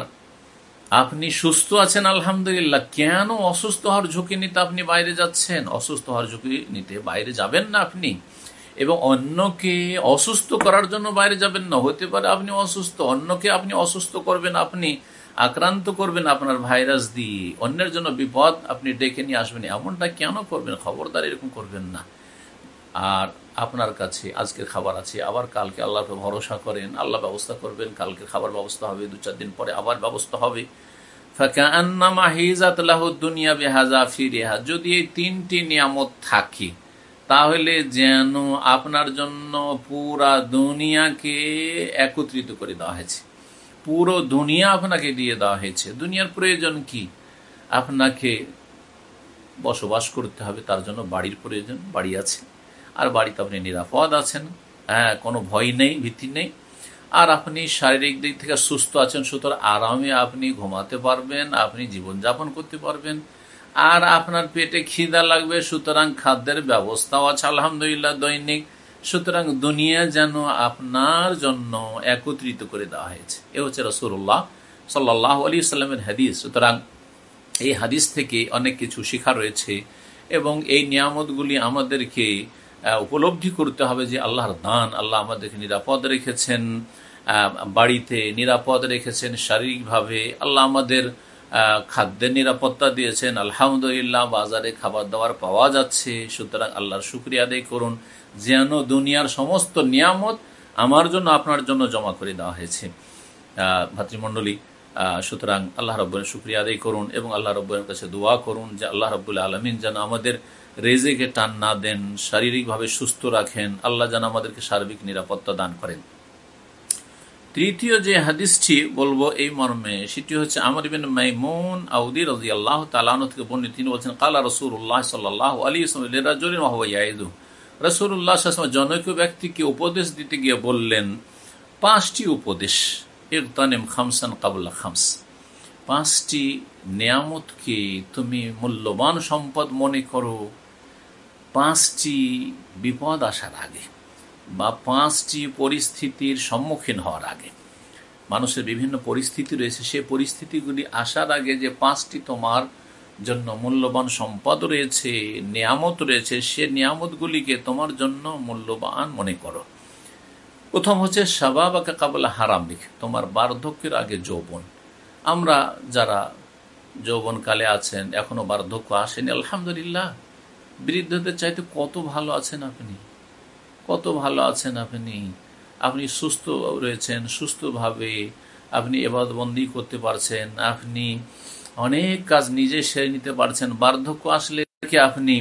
আপনি সুস্থ আছেন, আলহামদুলিল্লাহ। কেন অসুস্থ হওয়ার ঝুঁকি নিতে আপনি বাইরে যাচ্ছেন? অসুস্থ হওয়ার ঝুঁকি নিতে বাইরে যাবেন না আপনি। এবং অন্যকে অসুস্থ করার জন্য বাইরে যাবেন না। হতে পারে আপনি অসুস্থ, অন্যকে আপনি অসুস্থ করবেন, আপনি আক্রান্ত করবেন আপনার ভাইরাস দিয়ে। অন্যের জন্য বিপদ আপনি ডেকে নিয়ে আসবেন। এমনটা কেন করবেন? খবরদার এরকম করবেন না। আর আপনার কাছে আজকের খাবার আছে, আবার কালকে আল্লাহকে ভরসা করেন, আল্লাহ ব্যবস্থা করবেন কালকে খাবার ব্যবস্থা হবে, দু চার দিন পরে আবার ব্যবস্থা হবে। দুনিয়া যদি এই তিনটি নিয়ামত থাকে, তাহলে যেন আপনার জন্য পুরা দুনিয়াকে একত্রিত করে দেওয়া হয়েছে। পুরো দুনিয়া আপনাকে দিয়ে দেওয়া হয়েছে। দুনিয়ার প্রয়োজন কি? আপনাকে বসবাস করতে হবে, তার জন্য বাড়ির প্রয়োজন, বাড়ি আছে। আর বাড়িতে আপনি নিরাপদ আছেন। হ্যাঁ কোনো ভয় নেই, ভীতি নেই। আর আপনি শারীরিক দিক থেকে সুস্থ আছেন, সুতরাং আরামে আপনি ঘুমাতে পারবেন, আপনি জীবনযাপন করতে পারবেন। আর আপনার পেটে খিদা লাগবে, সুতরাং খাদ্যের ব্যবস্থাও আছে, আলহামদুলিল্লাহ, দৈনিক। সুতরাং দুনিয়া যেন আপনার জন্য একত্রিত করে দেওয়া হয়েছে। এ হচ্ছে রসুল্লাহ সাল্লাহ আলী সাল্লামের হাদিস। সুতরাং এই হাদিস থেকে অনেক কিছু শিখা রয়েছে এবং এই নিয়ামতগুলি আমাদেরকে উপলব্ধি করতে হবে যে আল্লাহর দান আল্লাহ আমাদেরকে নিরাপদ রেখেছেন বাড়িতে নিরাপদ রেখেছেন, শারীরিকভাবে আল্লাহ আমাদের খাদ্যের নিরাপত্তা দিয়েছেন, আলহামদুলিল্লাহ, বাজারে খাবার দাবার পাওয়া যাচ্ছে, সুতরাং আল্লাহর শুক্রিয়া আদায় করুন। যেন দুনিয়ার সমস্ত নিয়ামত আমার জন্য, আপনার জন্য জমা করে দেওয়া হয়েছে। ভাতৃমণ্ডলী সুতরাং আল্লাহ রব্বরের শুক্রিয়া আদায় করুন এবং আল্লাহ রব্বরের কাছে দোয়া করুন যে আল্লাহ রব্বুল্লা আলমিন যেন আমাদের রেজেকে টান না দেন, শারীরিকভাবে সুস্থ রাখেন, আল্লাহ যেন আমাদেরকে সার্বিক নিরাপত্তা দান করেন। তৃতীয় যে হাদিসটি বলব এই মর্মে, সেটি হচ্ছে আমার বিন মাইমুন আউদি রাজি আল্লাহ তালানো থেকে বর্ণিত। তিনি বলছেন, কালা রসুল্লাহ সাল্লাহ আলী রাজু রসুল্লাহ জনৈক ব্যক্তিকে উপদেশ দিতে গিয়ে বললেন, পাঁচটি উপদেশ ইরতানিম খামসান কাবুল্লা খামস। পাঁচটি নিয়ামতকে তুমি মূল্যবান সম্পদ মনে করো পাঁচটি বিপদ আসার আগে বা পাঁচটি পরিস্থিতির সম্মুখীন হওয়ার আগে, মানুষের বিভিন্ন পরিস্থিতি রয়েছে, সে পরিস্থিতিগুলি আসার আগে যে পাঁচটি তোমার জন্য মূল্যবান সম্পদ রয়েছে, নিয়ামত রয়েছে, সে নিয়ামতগুলিকে তোমার জন্য মূল্যবান মনে করো। প্রথম হচ্ছে সাবাবাকা কাবলা হারাম লিখে, তোমার বার্ধক্যের আগে যৌবন। আমরা যারা যৌবনকালে আছেন, এখনও বার্ধক্য আসেনি, আলহামদুলিল্লাহ। বৃদ্ধদের চাইতে কত ভালো আছেন আপনি? কত ভালো আছেন আপনি? আপনি সুস্থ রয়েছেন, সুস্থভাবে আপনি এবাদবন্দি করতে পারছেন, আপনি অনেক কাজ নিজে সেরে নিতে পারছেন। বার্ধক্য আসলে কি আপনি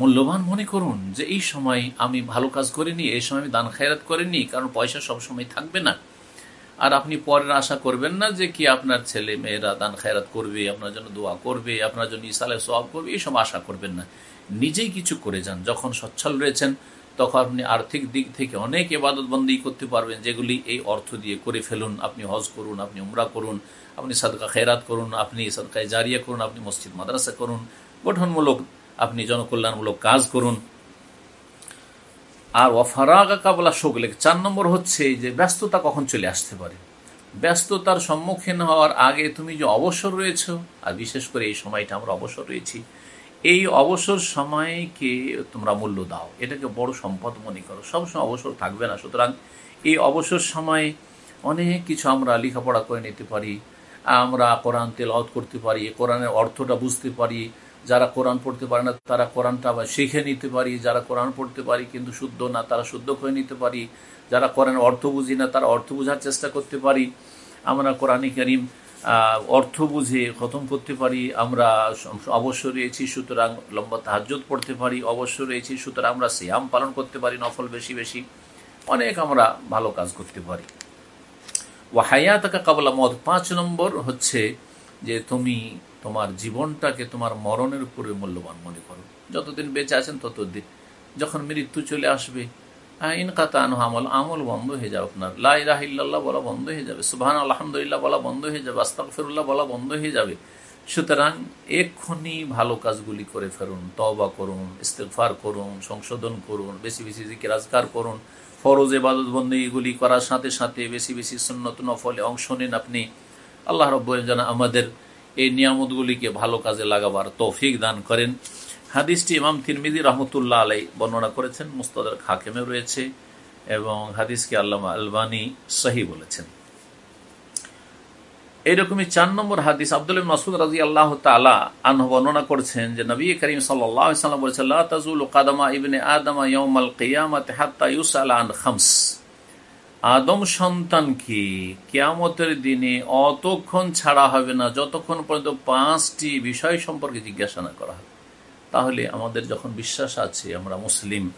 মূল্যবান মনে করুন যে এই সময় আমি ভালো কাজ করিনি, এই সময় আমি দান খায়রাত করিনি, কারণ পয়সা সবসময় থাকবে না। আর আপনি পরের আশা করবেন না যে কি আপনার ছেলে মেয়েরা দান খায়রাত করবে, আপনার জন্য দোয়া করবে, আপনার জন্য ইসালে সব করবে এইসব আশা করবেন না। নিজেই কিছু করে যান। যখন সচ্ছল রয়েছেন, তখন আপনি আর্থিক দিক থেকে অনেক এবাদত বন্দী করতে পারবেন, যেগুলি এই অর্থ দিয়ে করে ফেলুন। আপনি হজ করুন, আপনি উমরা করুন, আপনি সাদকা খেরাত করুন, আপনি সাদকায় জারিয়া করুন, আপনি মসজিদ, মাদ্রাসা করুন। গঠনমূলক আপনি জনকল্যাণমূলক কাজ করুন। আর ওয়াফারাগা কাবলা শোকলে চার নম্বর হচ্ছে যে ব্যস্ততা কখন চলে আসতে পারে? ব্যস্ততার সম্মুখীন হওয়ার আগে তুমি যে অবসর রয়েছ, আর বিশেষ করে এই সময়টা আমরা অবসর রয়েছি এই অবসর সময়কে তোমরা মূল্য দাও। এটাকে বড় সম্পদ মনে করো। সবসময় অবসর থাকবে না। সুতরাং এই অবসর সময়ে অনেক কিছু আমরা লেখাপড়া করে নিতে পারি, আমরা কোরআন তেল করতে পারি, কোরআনের অর্থটা বুঝতে পারি। যারা কোরআন পড়তে পারে না, তারা কোরআনটা আবার শিখে নিতে পারি। যারা কোরআন পড়তে পারি কিন্তু শুদ্ধ না, তারা শুদ্ধ করে নিতে পারি। যারা কোরআন অর্থ বুঝি না, তারা অর্থ বোঝার চেষ্টা করতে পারি। আমরা কোরআন করিম অর্থ বুঝে খতম করতে পারি, আমরা অবশ্য রয়েছি, সুতরাং লম্বা তাহাজত পড়তে পারি, অবশ্য রয়েছি, সুতরাং আমরা সিয়াম পালন করতে পারি, নফল বেশি বেশি, অনেক আমরা ভালো কাজ করতে পারি। ওয়াহাইয়া থাকা কাবলা মদ। পাঁচ নম্বর হচ্ছে যে তুমি তোমার জীবনটাকে তোমার মরণের উপরে মূল্যবান মনে করো। যতদিন বেঁচে আছেন ততদিন। যখন মৃত্যু চলে আসবে ইনকাতান আমল আমল বন্ধ হয়ে যাবে আপনার। লাইরাহিল্লাহ বলা বন্ধ হয়ে যাবে। সুবাহান আলহামদুলিল্লাহ বলা বন্ধ হয়ে যাবে। আস্তাকফিরুল্লাহ বলা বন্ধ হয়ে যাবে। সুতরাং এক্ষুনি ভালো কাজগুলি করে ফেরুন তবা করুন ইস্তেফার করুন, সংশোধন করুন, বেশি বেশি রাজগার করুন। ফরজ এবাদত বন্দীগুলি করার সাথে সাথে বেশি বেশি সুন্নত নফলে অংশ নিন আপনি। আল্লাহ রব্ব যেন আমাদের এই নিয়ামতগুলিকে ভালো কাজে লাগাবার তৌফিক দান করেন। হাদিসটি ইমাম তিরমিদি রহমতুল্লাহ আলাই বর্ণনা করেছেন, মুস্তাদের খাকেমে রয়েছে এবং হাদিসকে আল্লামা আলবানী সহি বলেছেন। এইরকমই চার নম্বর হাদিস আব্দুল মাসুদ রাজি আল্লাহ আনহ বর্ণনা করছেন যে নবী করিম সাল্লাম বলেছেন তাজুল কাদামা ইবনে আদামা কেয়ামতের দিনে অতক্ষণ ছাড়া হবে না, যতক্ষণ পর্যন্ত পাঁচটি বিষয় সম্পর্কে জিজ্ঞাসা না করা হবে। তাহলে আমাদের যখন বিশ্বাস আছে, আমরা মুসলিম,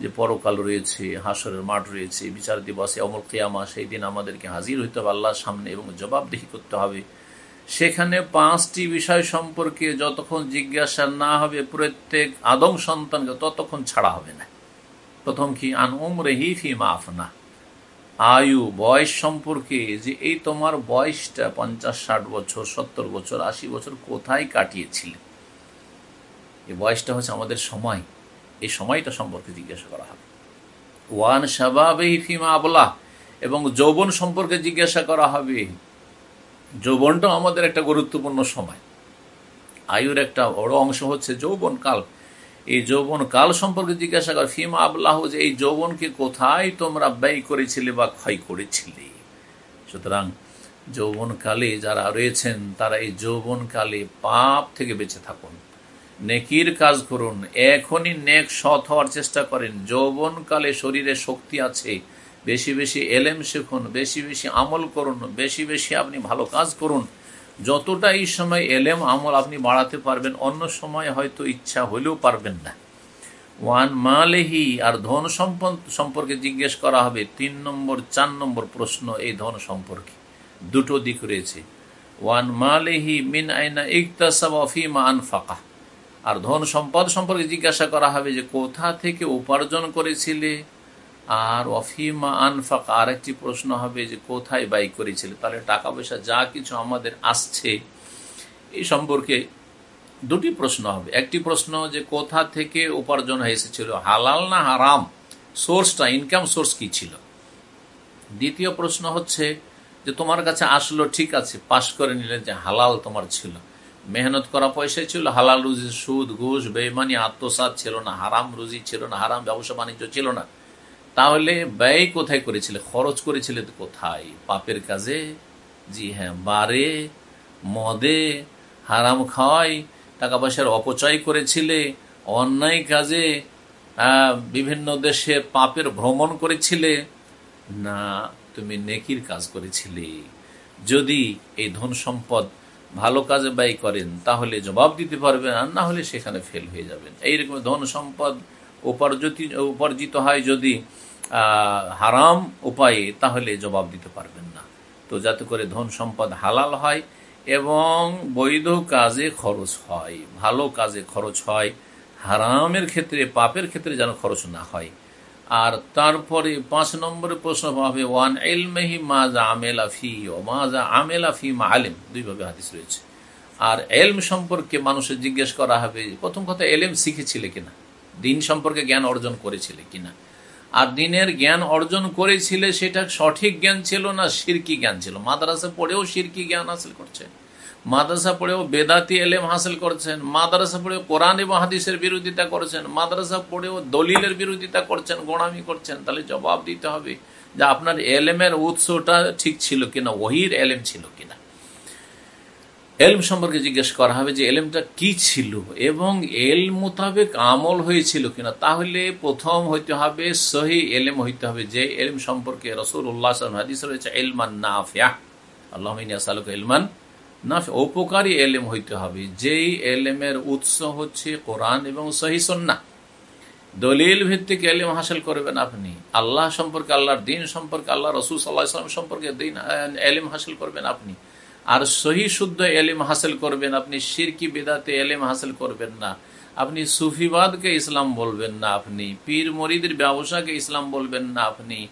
যে পরকাল রয়েছে হাসরের মাঠ রয়েছে, বিচার দিবসে অমর কেয়ামা, সেই দিন আমাদেরকে হাজির হইতে হবে আল্লাহর সামনে এবং জবাবদিহি করতে হবে। সেখানে পাঁচটি বিষয় সম্পর্কে যতক্ষণ জিজ্ঞাসা না হবে, প্রত্যেক আদম সন্তানকে ততক্ষণ ছাড়া হবে না। প্রথম কি? আন উমরে হি ফি মাফনা আয়ু, বয়স সম্পর্কে, যে এই তোমার বয়সটা পঞ্চাশ, ষাট বছর, সত্তর বছর, আশি বছর কোথায় কাটিয়েছিলে? এই বয়সটা হচ্ছে আমাদের সময়। এই সময়টা সম্পর্কে জিজ্ঞাসা করা হবে। ওয়ান সাবাবেহি ফিমা আবলা এবং যৌবন সম্পর্কে জিজ্ঞাসা করা হবে। যৌবনটাও আমাদের একটা গুরুত্বপূর্ণ সময়। আয়ুর একটা বড় অংশ হচ্ছে যৌবন কাল। এই যৌবন কাল সম্পর্কে জিজ্ঞাসা কর, ফিমা আবলাহ, যে এই যৌবনকে কোথায় তোমরা ব্যয় করেছিলে বা ক্ষয় করেছিলে? সুতরাং যৌবনকালে যারা রয়েছেন, তারা এই যৌবনকালে পাপ থেকে বেঁচে থাকুন। নেকির কাজ করুন। এখনই নেক সৎ হওয়ার চেষ্টা করেন। যৌবনকালে শরীরে শক্তি আছে। বেশি বেশি এলেম শিখুন, বেশি বেশি আমল করুন, বেশি বেশি আপনি ভালো কাজ করুন। যতটা এই সময় এলেম আমল আপনি বাড়াতে পারবেন, অন্য সময় হয়তো ইচ্ছা হলেও পারবেন না। ওয়ান মালেহি, আর ধন সম্পদ সম্পর্কে জিজ্ঞেস করা হবে। তিন নম্বর, চার নম্বর প্রশ্ন এই ধন সম্পর্কে। দুটো দিক রয়েছে। ওয়ান মালেহি মিন আইনা ইকতাসাব অফিমা আনফাকা। আর ধন সম্পদ সম্পর্কে জিজ্ঞাসা করা হবে যে কোথা থেকে উপার্জন করেছিলে? আর অফিমা আনফাক আর একটি প্রশ্ন হবে যে কোথায় ব্যয় করেছিলে? তাহলে টাকা পয়সা যা কিছু আমাদের আসছে, এই সম্পর্কে দুটি প্রশ্ন হবে। একটি প্রশ্ন যে কোথা থেকে উপার্জন এসেছিল? হালাল না হারাম? সোর্সটা ইনকাম সোর্স কি ছিল? দ্বিতীয় প্রশ্ন হচ্ছে যে তোমার কাছে আসলো, ঠিক আছে, পাশ করে নিলে যে হালাল তোমার ছিল। মেহনত করা পয়সা ছিল, হালাল রুজি, সুদ, ঘুষ বেমানি আত্মসাত ছিল না, হারাম রুজি ছিল না, হারাম ব্যবসা বাণিজ্য ছিল না। তাহলে ব্যয় কোথায় করেছিলে? খরচ করেছিলে কোথায়? পাপের কাজে? জি হ্যাঁ বারে, মদে, হারাম খাওয়াই টাকা পয়সার অপচয় করেছিলে, অন্যায় কাজে বিভিন্ন দেশে পাপের ভ্রমণ করেছিলে? না, তুমি নেকির কাজ করেছিলে। যদি এই ধন সম্পদ ভালো কাজে ব্যয় করেন, তাহলে জবাব দিতে পারবেন, আর না হলে সেখানে ফেল হয়ে যাবেন। এইরকম ধন সম্পদ উপার্জিত উপার্জিত হয় যদি হারাম উপায়ে, তাহলে জবাব দিতে পারবেন না। তো যাতে করে ধন সম্পদ হালাল হয় এবং বৈধ কাজে খরচ হয়, ভালো কাজে খরচ হয়, হারামের ক্ষেত্রে, পাপের ক্ষেত্রে যেন খরচ না হয়। আর তারপরে পাঁচ নম্বরে প্রশ্ন হবে ওয়ান এলমেহি মাজা আমেলা ফি ও মাজা আমেলা ফি মা আলেম দুইভাবে হাদিস রয়েছে। আর এলম সম্পর্কে মানুষের জিজ্ঞেস করা হবে, প্রথম কথা এলেম শিখেছিলে কিনা? দিন সম্পর্কে জ্ঞান অর্জন করেছিলে কিনা? আর দিনের জ্ঞান অর্জন করেছিলে, সেটা সঠিক জ্ঞান ছিল না সিরকি জ্ঞান ছিল? মাদ্রাসা পড়েও সিরকি জ্ঞান হাসিল করছে। মাদ্রাসা পড়েও বেদাতি এলেম হাসিল করছেন, মাদ্রাসা পড়েও কোরআন এবং হাদিসের বিরোধিতা করছেন, মাদ্রাসা পড়েও দলিলের বিরোধিতা করছেন, গোড়ামি করছেন, তাহলে জবাব দিতে হবে যে আপনার এলেমের উৎসটা ঠিক ছিল কিনা, ওহির এলেম ছিল কিনা। এলম সম্পর্কে জিজ্ঞেস করা হবে যে এলমটা কি ছিল এবং এল মোতাবেক আমল হয়েছিল কিনা, তাহলে প্রথম হইতে হবে, সহি এলেম হইতে হবে যে এলম সম্পর্কে রসুল উল্লাহ হাদিস রয়েছে, এলমান নাফিয়া। আল্লাহ সালুক এলমান না উপকারী এলেম হইতে হবে। যেই এলেমের উৎস হচ্ছে কোরআন এবং সহি সন্না। দলিল ভিত্তিক এলিম হাসিল করবেন আপনি। আল্লাহ সম্পর্কে আল্লাহর দিন সম্পর্কে, আল্লাহ রসুল সাল্লাহ ইসলাম সম্পর্কে দিন এলিম হাসিল করবেন আপনি। আর সহি শুদ্ধ এলিম হাসিল করবেন আপনি সিরকি বেদাতে এলিম হাসিল করবেন না। আপনি সুফিবাদকে ইসলাম বলবেন না আপনি পীর মরিদের ব্যবসাকে ইসলাম বলবেন না আপনি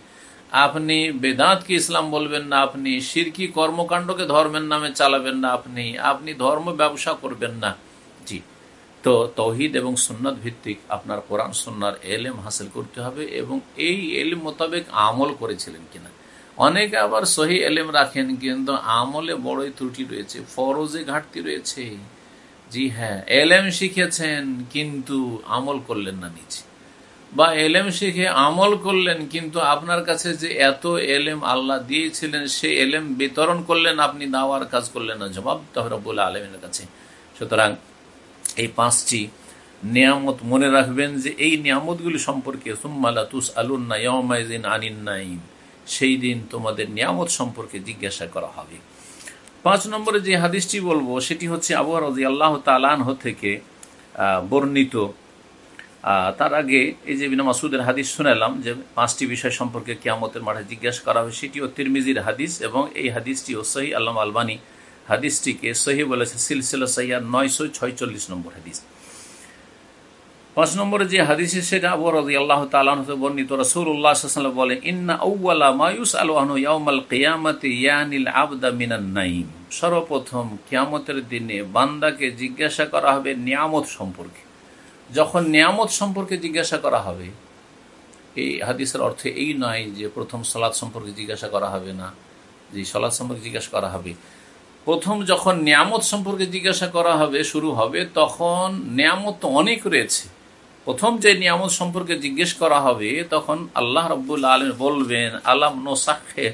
আপনি বেদাতকে ইসলাম বলবেন না, আপনি সিরকি কর্মকাণ্ডকে ধর্মের নামে চালাবেন না, আপনি আপনি ধর্ম ব্যবসা করবেন না। জি। তো তৌহিদ এবং সুন্নত ভিত্তিক আপনার কোরআন সন্ন্যার এলেম হাসিল করতে হবে এবং এই এলেম মোতাবেক আমল করেছিলেন কিনা। অনেকে আবার সহি এলেম রাখেন, কিন্তু আমলে বড়ই ত্রুটি রয়েছে, ফরজে ঘাটতি রয়েছে। জি হ্যাঁ এলেম শিখেছেন, কিন্তু আমল করলেন না নিচে বা এলেম শিখে আমল করলেন, কিন্তু আপনার কাছে যে এত এলেম আল্লাহ দিয়েছিলেন, সে এলেম বিতরণ করলেন, আপনি দাওয়ার কাজ করলেন না। জবাব তহরবুল্লাহ আলমের কাছে। সুতরাং এই পাঁচটি নিয়ামত মনে রাখবেন যে এই নিয়ামতগুলি সম্পর্কে সুম্মালা তুস আলুন্না ইয়মাইদিন আনিন নাইম সেই দিন তোমাদের নিয়ামত সম্পর্কে জিজ্ঞাসা করা হবে। পাঁচ নম্বরে যে হাদিসটি বলব, সেটি হচ্ছে আবু রাজি আল্লাহ তালানহ থেকে বর্ণিত। তার আগে এই যে বিনা মাসুদের হাদিস শুনেলাম যে পাঁচটি বিষয় সম্পর্কে কিয়ামতের মাঠে জিজ্ঞাসা করা হয়, সেটিও তিরমিজির হাদিস এবং এই হাদিসটিও সহি আল্লাম আলবানী হাদিসটিকে সহি বলেছে, সিলসিলা সহিয়ার নয়শো ছয়চল্লিশ নম্বর হাদিস। পাঁচ নম্বরে যে হাদিস সেটা আবু রাজি আল্লাহ তালাহ বর্ণিত। রসুল্লাহ বলে ইন্না মায়ুস আলহানু ইয়াউমাল কিয়ামতে ইয়ানিল আবদা মিনান নাইম সর্বপ্রথম কিয়ামতের দিনে বান্দাকে জিজ্ঞাসা করা হবে নিয়ামত সম্পর্কে। যখন নিয়ামত সম্পর্কে জিজ্ঞাসা করা হবে, এই হাদিসের অর্থ এই নয় যে প্রথম সলাদ সম্পর্কে জিজ্ঞাসা করা হবে না, যে সলাদ সম্পর্কে জিজ্ঞাসা করা হবে। প্রথম যখন নিয়ামত সম্পর্কে জিজ্ঞাসা করা হবে, শুরু হবে, তখন নিয়ামত তো অনেক রয়েছে। প্রথম যে নিয়ামত সম্পর্কে জিজ্ঞেস করা হবে, তখন আল্লাহ রব্বুল আলম বলবেন, আলাম নোসাখে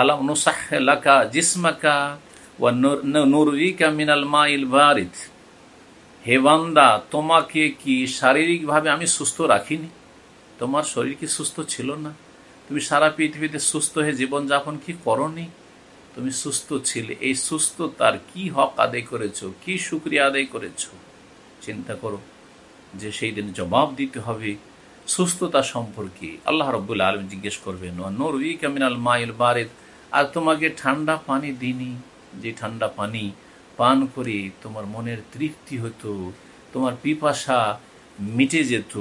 আলাম নোসাখে লাকা জিসমাকা ওয়া নুরবিকা মিনাল মাইল বারিদ। হে বান্দা, তোমাকে কি শারীরিকভাবে আমি সুস্থ রাখিনি? তোমার শরীর কি সুস্থ ছিল না? তুমি সারা পৃথিবীতে সুস্থ হয়ে জীবনযাপন কি করনি? তুমি সুস্থ ছিলে। এই সুস্থতার কি হক আদায় করেছ? কি সুক্রিয়া আদায় করেছ? চিন্তা করো যে সেই দিন জবাব দিতে হবে সুস্থতা সম্পর্কে। আল্লাহ রব্বুল আলম জিজ্ঞেস করবেন নোর উই কামিনাল মাইল বারেদ? আর তোমাকে ঠান্ডা পানি দিনি যে ঠান্ডা পানি পান করে, তোমার মনের তৃপ্তি হতো তোমার পিপাসা মিটে যেত,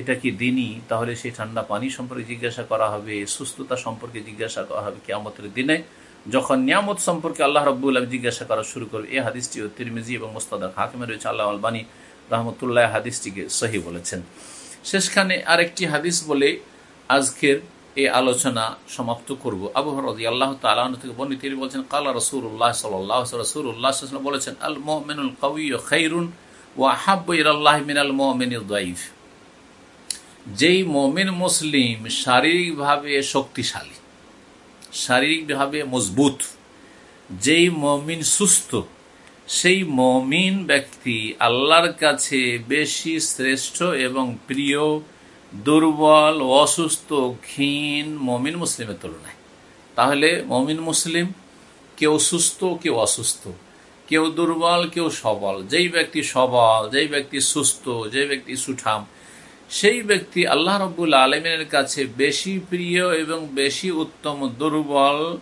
এটা কি দিনই? তাহলে সেই ঠান্ডা পানি সম্পর্কে জিজ্ঞাসা করা হবে, সুস্থতা সম্পর্কে জিজ্ঞাসা করা হবে কেমতের দিনে। যখন নিয়ামত সম্পর্কে আল্লাহ রব্বুল আলম জিজ্ঞাসা করা শুরু করবে, এই হাদিসটি ও তিরমিজি এবং মোস্তাদ হাকিমে রয়েছে, আল্লাহ আলবানী রহমতুল্লাহ হাদিসটিকে সহি বলেছেন। শেষখানে আরেকটি হাদিস বলে, আজকের এই আলোচনা সমাপ্ত করব। আবু হরদি আল্লাহ তালন থেকে বর্ণিত তিনি বলছেন, কালা রসুল্লাহ সাল্লাহ রসুল্লাহ বলেছেন আল মোহামেনুল কবি ও আহাব আল্লাহ মিনাল মোহামেনুল দাইফ। যেই মমিন মুসলিম শারীরিকভাবে শক্তিশালী, শারীরিকভাবে মজবুত, যেই মমিন সুস্থ, সেই মমিন ব্যক্তি আল্লাহর কাছে বেশি শ্রেষ্ঠ এবং প্রিয় দুর্বল, অসুস্থ, ক্ষীণ, মমিন মুসলিমের তুলনায়। তাহলে মমিন মুসলিম কেউ সুস্থ, কেউ অসুস্থ। কেউ দুর্বল, কেউ সবল। যেই ব্যক্তি সবল, যেই ব্যক্তি সুস্থ, যেই ব্যক্তি সুঠাম, সেই ব্যক্তি আল্লাহ রব্বুল আলমিনের কাছে বেশি প্রিয় এবং বেশি উত্তম, দুর্বল,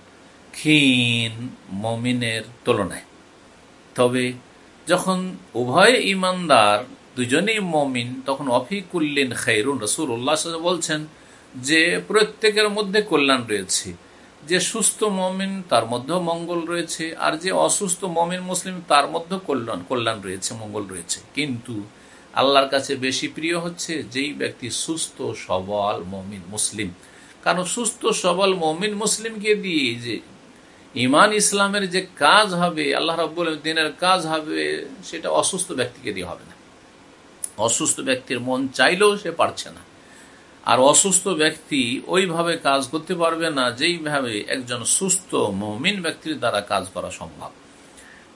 ক্ষীণ মমিনের তুলনায়। তবে যখন উভয় ইমানদার দুজনেই মমিন, তখন অফিকুল্লিন খাইরুন রসুল উল্লাহ বলছেন যে, প্রত্যেকের মধ্যে কল্যাণ রয়েছে। যে সুস্থ মমিন, তার মধ্যেও মঙ্গল রয়েছে, আর যে অসুস্থ মমিন মুসলিম, তার মধ্যেও কল্যাণ কল্যাণ রয়েছে, মঙ্গল রয়েছে। কিন্তু আল্লাহর কাছে বেশি প্রিয় হচ্ছে যেই ব্যক্তি সুস্থ, সবল মমিন মুসলিম। কারণ সুস্থ, সবল মমিন মুসলিমকে দিয়ে যে ইমান ইসলামের যে কাজ হবে, আল্লাহ রব্বুল দিনের কাজ হবে, সেটা অসুস্থ ব্যক্তিকে দিয়ে হবে না। অসুস্থ ব্যক্তির মন চাইলেও সে পারছে না। আর অসুস্থ ব্যক্তি ওইভাবে কাজ করতে পারবে না যেইভাবে একজন সুস্থ মমিন ব্যক্তির দ্বারা কাজ করা সম্ভব।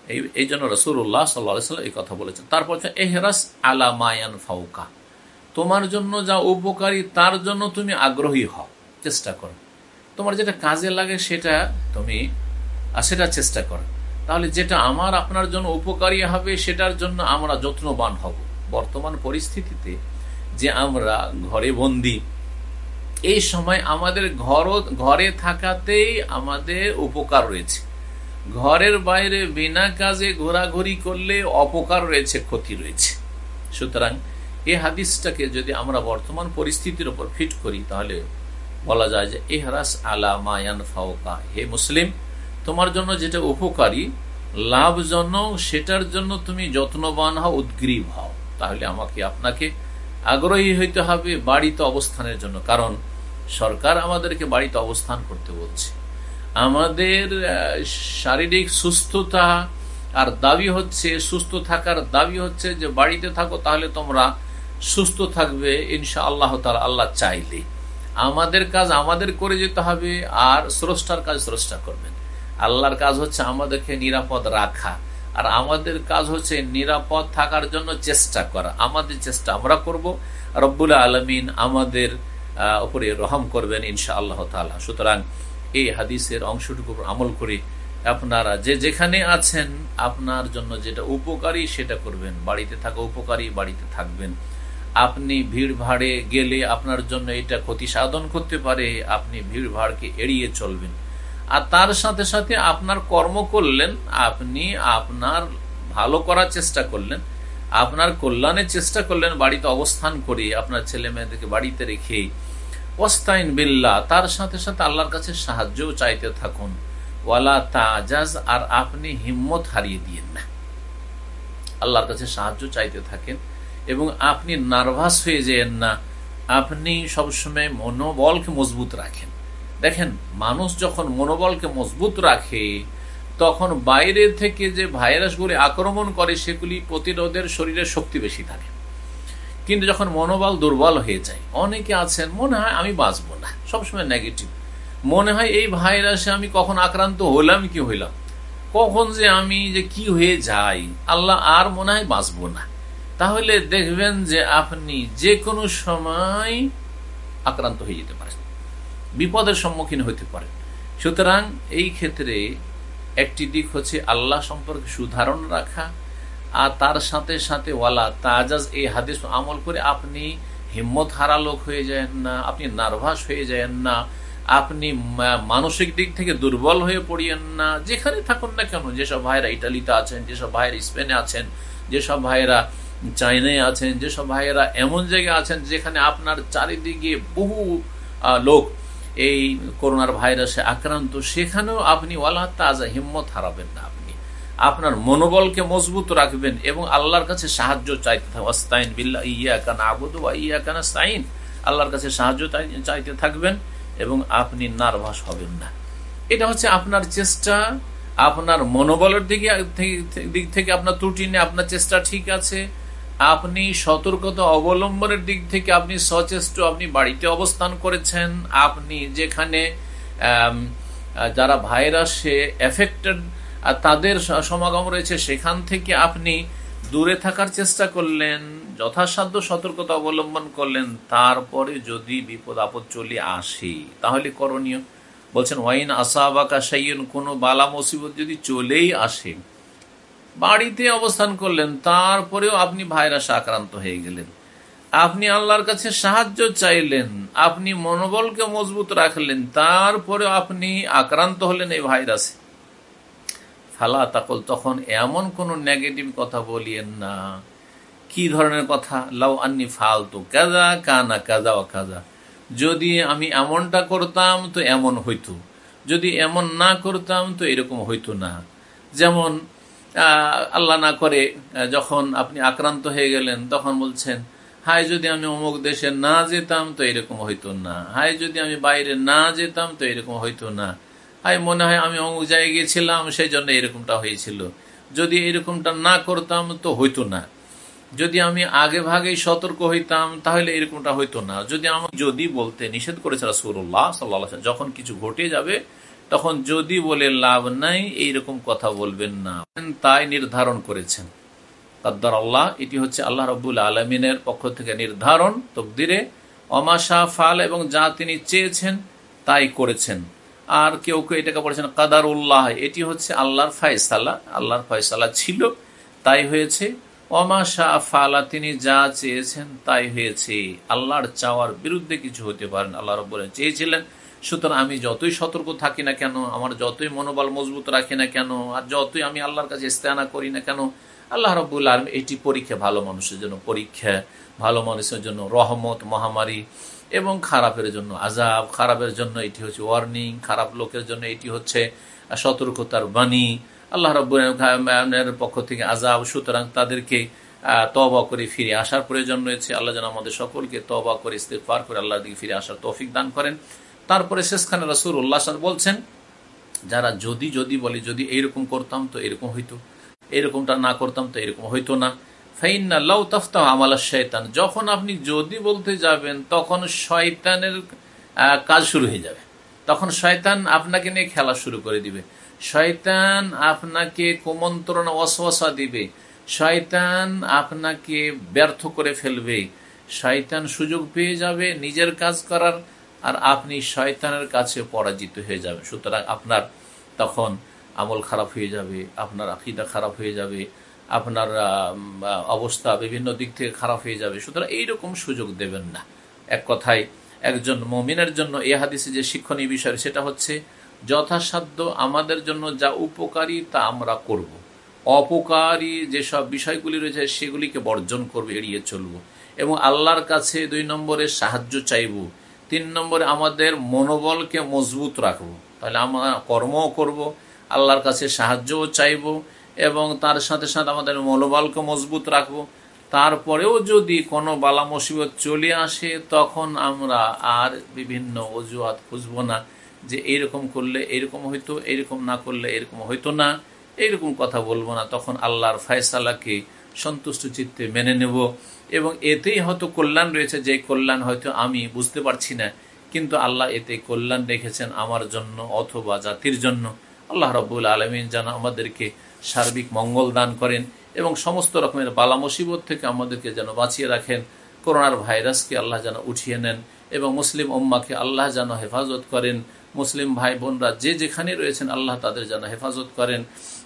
এই এই জন্য রসুল্লাহ সাল্লাহ এই কথা বলেছেন। তারপর এহরাস আলা মায়ান ফাউকা তোমার জন্য যা উপকারী, তার জন্য তুমি আগ্রহী হও। চেষ্টা করো। তোমার যেটা কাজে লাগে সেটা তুমি সেটা চেষ্টা করো। তাহলে যেটা আমার, আপনার জন্য উপকারী হবে, সেটার জন্য আমরা যত্নবান হব। বর্তমান পরিস্থিতিতে যে আমরা ঘরে বন্দি, এই সময় আমাদের ঘর, ঘরে থাকাতেই আমাদের উপকার রয়েছে। ঘরের বাইরে বিনা কাজে ঘোরাঘুরি করলে অপকার রয়েছে, ক্ষতি রয়েছে। সুতরাং এই হাদিসটাকে যদি আমরা বর্তমান পরিস্থিতির উপর ফিট করি, তাহলে বলা যায় যে এহরাস আলা মায়ান ফাওকা হে মুসলিম, তোমার জন্য যেটা উপকারী, লাভজনক, সেটার জন্য তুমি যত্নবান হও, উদ্গ্রীব হও। তাহলে আমাকে আপনাকে আগ্রহী হইতে হবে বাড়িতে অবস্থানের জন্য। কারণ সরকার আমাদেরকে বাড়িতে অবস্থান করতে বলছে। আমাদের শারীরিক সুস্থতা আর দাবি হচ্ছে, সুস্থ থাকার দাবি হচ্ছে যে বাড়িতে থাকো তাহলে তোমরা সুস্থ থাকবে ইনশা আল্লাহ তালা আল্লাহ চাইলে। আমাদের কাজ আমাদের করে যেতে হবে আর স্রষ্টার কাজ স্রষ্টা করবেন। আল্লাহর কাজ হচ্ছে আমাদেরকে নিরাপদ রাখা। আর আমাদের কাজ হচ্ছে নিরাপদ থাকার জন্য চেষ্টা করা। আমাদের চেষ্টা আমরা করব। রব্বুল আলমিন আমাদের উপরে রহম করবেন ইনশা আল্লাহ তালা সুতরাং এই হাদিসের অংশটুকু আমল করে আপনারা যে যেখানে আছেন, আপনার জন্য যেটা উপকারী সেটা করবেন। বাড়িতে থাকা উপকারী, বাড়িতে থাকবেন। আপনি ভিড় ভাড়ে গেলে আপনার জন্য এটা ক্ষতি সাধন করতে পারে। আপনি ভিড় ভাড়কে এড়িয়ে চলবেন। আর তার সাথে সাথে আপনার কর্ম করলেন, আপনি আপনার ভালো করার চেষ্টা করলেন, আপনার কল্যাণের চেষ্টা করলেন, বাড়িতে অবস্থান করে, আপনার ছেলে মেয়েদেরকে বাড়িতে রেখে। ওয়াস্তাইন বিল্লাহ, তার সাথে সাথে আল্লাহর কাছে সাহায্যও চাইতে থাকুন। ওয়ালা তাজাজ, আর আপনি হিম্মত হারিয়ে দিয়েন না। আল্লাহর কাছে সাহায্য চাইতে থাকেন এবং আপনি নার্ভাস হয়ে যেন না। আপনি সবসময় মনোবলকে মজবুত রাখেন। দেখেন, মানুষ যখন মনোবলকে মজবুত রাখে, তখন বাইরে থেকে যে ভাইরাসগুলি আক্রমণ করে, সেগুলি প্রতিরোধের শরীরে শক্তি বেশি থাকে। কিন্তু যখন মনোবল দুর্বল হয়ে যায়, অনেকে আছেন, মনে হয় আমি বাঁচবো না, সবসময় নেগেটিভ মনে হয় এই ভাইরাসে আমি কখন আক্রান্ত হলাম কি হইলাম? কখন যে আমি যে কি হয়ে যাই, আল্লাহ আর মনে হয় বাঁচবো না। তাহলে দেখবেন যে আপনি যে কোনো সময় আক্রান্ত হয়ে যেতে পারেন। বিপদের সম্মুখীন হতে পারেন সুতরাং এই ক্ষেত্রে একটি দিক হচ্ছে আল্লাহ সম্পর্কে সুধারণ রাখা, আর তার সাথে সাথে ওয়ালা তাজাজ এই হাদিস আমল করে আপনি হিম্মত হারা লোক হয়ে যায় না, আপনি নার্ভাস হয়ে যায় না, আপনি মানসিক দিক থেকে দুর্বল হয়ে পড়িয়েন না, যেখানে থাকুন না কেন, যেসব ভাইরা ইটালিতে আছেন, যেসব ভাইরা স্পেনে আছেন, যেসব ভাইরা চাইনায় আছেন, যেসব ভাইয়েরা এমন জায়গায় আছেন যেখানে আপনার চারিদিকে বহু লোক এই করোনার ভাইরাসে আক্রান্ত, সেখানেও আপনি ওয়ালা তাজা হিম্মত হারাবেন না আপনি। আপনার মনোবলকে মজবুত রাখবেন এবং আল্লাহর কাছে সাহায্য চাইতে থাকবেন আস্তাইন বিল্লাহ ইয়া কানা আবুদু বা ইয়া কানা সাইন আল্লাহর কাছে সাহায্য চাই- চাইতে থাকবেন এবং আপনি নার্ভাস হবেন না। এটা হচ্ছে আপনার চেষ্টা, আপনার মনোবলের দিকে দিক থেকে আপনার ত্রুটি নেই, আপনার চেষ্টা ঠিক আছে। আপনি সতর্কতা অবলম্বনের দিক থেকে আপনি সচেষ্ট, আপনি বাড়িতে অবস্থান করেছেন, আপনি যেখানে যারা ভাইরাসে এফেক্টেড তাদের সমাগম রয়েছে, সেখান থেকে আপনি দূরে থাকার চেষ্টা করলেন, যথাসাধ্য সতর্কতা অবলম্বন করলেন, তারপরে যদি বিপদ আপদ চলে আসে, তাহলে করণীয়। বলছেন, ওয়াইন আসাবাকা সাইয়ন কোনো বালা মুসিবত যদি চলেই আসে বাড়িতে অবস্থান করলেন, তারপরেও আপনি ভাইরাস আক্রান্ত হয়ে গেলেন। আপনি আল্লাহর কাছে সাহায্য চাইলেন, আপনি মনোবলকে মজবুত রাখলেন তারপরে আপনি আক্রান্ত হলেন এই ভাইরাসে। ফালা তাকল, তখন এমন কোন নেগেটিভ কথা বলিয়েন না। কি ধরনের কথা? লাউ আন্নি ফালতু কাজা কানা কাজা ও কাজা যদি আমি এমনটা করতাম তো এমন হইতো। যদি এমন না করতাম তো এরকম হইতো না। যেমন আল্লাহ না করে যখন আপনি আক্রান্ত হয়ে গেলেন তখন বলছেন হাই যদি আমি অমুক দেশে না যেতাম তো এরকম হইতো না। হাই যদি আমি বাইরে না যেতাম তো এরকম হইতো না। হাই মনে হয় আমি অমুক জায়গায় গেছিলাম সেই জন্য এরকমটা হয়েছিল। যদি এরকমটা না করতাম তো হইতো না। যদি আমি আগে ভাগেই সতর্ক হইতাম তাহলে এরকমটা হইতো না। যদি আমি যদি বলতে নিষেধ করেছে আলাইহি ওয়াসাল্লাম, যখন কিছু ঘটে যাবে তখন যদি বলে লাভ নাই, এইরকম কথা বলবেন না। তাই নির্ধারণ করেছেন। কাদ্দার আল্লাহ, এটি হচ্ছে আল্লাহ রবুল আলমিনের পক্ষ থেকে নির্ধারন তকদিরে অমাশা ফাল, এবং যা তিনি চেয়েছেন, তাই করেছেন। আর কেউ কেউ এটাকে বলেছেন কাদার উল্লাহ এটি হচ্ছে আল্লাহর ফায়সালা। আল্লাহর ফয়সালা ছিল, তাই হয়েছে। অমাশা ফালা, তিনি যা চেয়েছেন, তাই হয়েছে। আল্লাহর চাওয়ার বিরুদ্ধে কিছু হতে পারেন আল্লাহ রব চেয়েছিলেন সুতরাং আমি যতই সতর্ক থাকি না কেন, আমার যতই মনোবল মজবুত রাখি না কেন, আর যতই আমি আল্লাহর কাছে ইস্তেহানা করি না কেন, আল্লাহ রব্বুল আলম এটি পরীক্ষা ভালো মানুষের জন্য পরীক্ষা, ভালো মানুষের জন্য রহমত, মহামারী এবং খারাপের জন্য আজাব খারাপের জন্য এটি হচ্ছে ওয়ার্নিং খারাপ লোকের জন্য এটি হচ্ছে সতর্কতার বাণী। আল্লাহ রব্বুলের পক্ষ থেকে আজাব সুতরাং তাদেরকে তবা করে ফিরে আসার প্রয়োজন রয়েছে। আল্লাহ যেন আমাদের সকলকে তবা করে ইস্তেফার করে আল্লাহ দিকে ফিরে আসার তৌফিক দান করেন। তারপরে শেষখানে রসুর উল্লাহ বলছেন, যারা যদি যদি বলি, যদি এইরকম করতাম তো এরকম হইতো। এরকমটা না করতাম তো এরকম হইতো না। ফাইনাল্লাহ তাফতাহ আমালা শয়তান। যখন আপনি যদি বলতে যাবেন, তখন শয়তানের কাজ শুরু হয়ে যাবে। তখন শয়তান আপনাকে নিয়ে খেলা শুরু করে দিবে। শয়তান আপনাকে কুমন্ত্রণ অসওয়াসা দিবে। শয়তান আপনাকে ব্যর্থ করে ফেলবে। শয়তান সুযোগ পেয়ে যাবে নিজের কাজ করার আর আপনি শয়তানের কাছে পরাজিত হয়ে যাবেন। সুতরাং আপনার তখন আমল খারাপ হয়ে যাবে, আপনার আকিদা খারাপ হয়ে যাবে, আপনার অবস্থা বিভিন্ন দিক থেকে খারাপ হয়ে যাবে। সুতরাং এইরকম সুযোগ দেবেন না। এক কথায় একজন মমিনের জন্য এ হাদিসে যে শিক্ষণীয় বিষয় সেটা হচ্ছে, যথাসাধ্য আমাদের জন্য যা উপকারী তা আমরা করব। অপকারী যেসব বিষয়গুলি রয়েছে সেগুলিকে বর্জন করব, এড়িয়ে চলব। এবং আল্লাহর কাছে দুই নম্বরে সাহায্য চাইব। তিন নম্বরে আমাদের মনোবলকে মজবুত রাখব। তাহলে আমরা কর্মও করব, আল্লাহর কাছে সাহায্যও চাইব এবং তার সাথে সাথে আমাদের মনোবলকে মজবুত রাখব। তারপরেও যদি কোনো বালা মুসিবত চলে আসে, তখন আমরা আর বিভিন্ন অজুহাত খুঁজব না যে এইরকম করলে এরকম হইতো এইরকম না করলে এরকম হইতো না। এইরকম কথা বলব না। তখন আল্লাহর ফায়সালাকে সন্তুষ্ট চিত্তে মেনে নেব। এবং এতেই হয়তো কল্যাণ রয়েছে যে কল্যাণ হয়তো আমি বুঝতে পারছি না, কিন্তু আল্লাহ এতে কল্যাণ রেখেছেন আমার জন্য অথবা জাতির জন্য। আল্লাহ রব্বুল আলমিন যেন আমাদেরকে সার্বিক মঙ্গল দান করেন এবং সমস্ত রকমের বালা মুসিবত থেকে আমাদেরকে যেন বাঁচিয়ে রাখেন। করোনার ভাইরাসকে আল্লাহ যেন উঠিয়ে নেন এবং মুসলিম উম্মাকে আল্লাহ যেন হেফাজত করেন। মুসলিম ভাই বোনরা যে যেখানে রয়েছেন, আল্লাহ তাদের যেন হেফাজত করেন।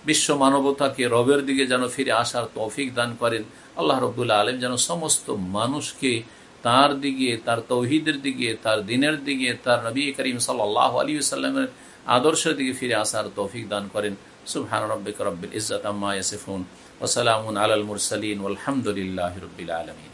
বিশ্ব মানবতাকে রবের দিকে যেন ফিরে আসার তৌফিক দান করেন। আল্লাহ রবুল্লা আলম যেন সমস্ত মানুষকে তার দিকে, তার তৌহিদের দিকে, তার দিনের দিকে, তার নবী করিম সাল্লাহ আলী সাল্লামের আদর্শের দিকে ফিরে আসার তৌফিক দান করেন। সুবহান রব্বিক রব্বিল ইজ্জাত আম্মা ইয়াসিফুন। ওয়া সালামুন আলাল মুরসালিন। ওয়ালহামদুলিল্লাহি রাব্বিল আলামিন।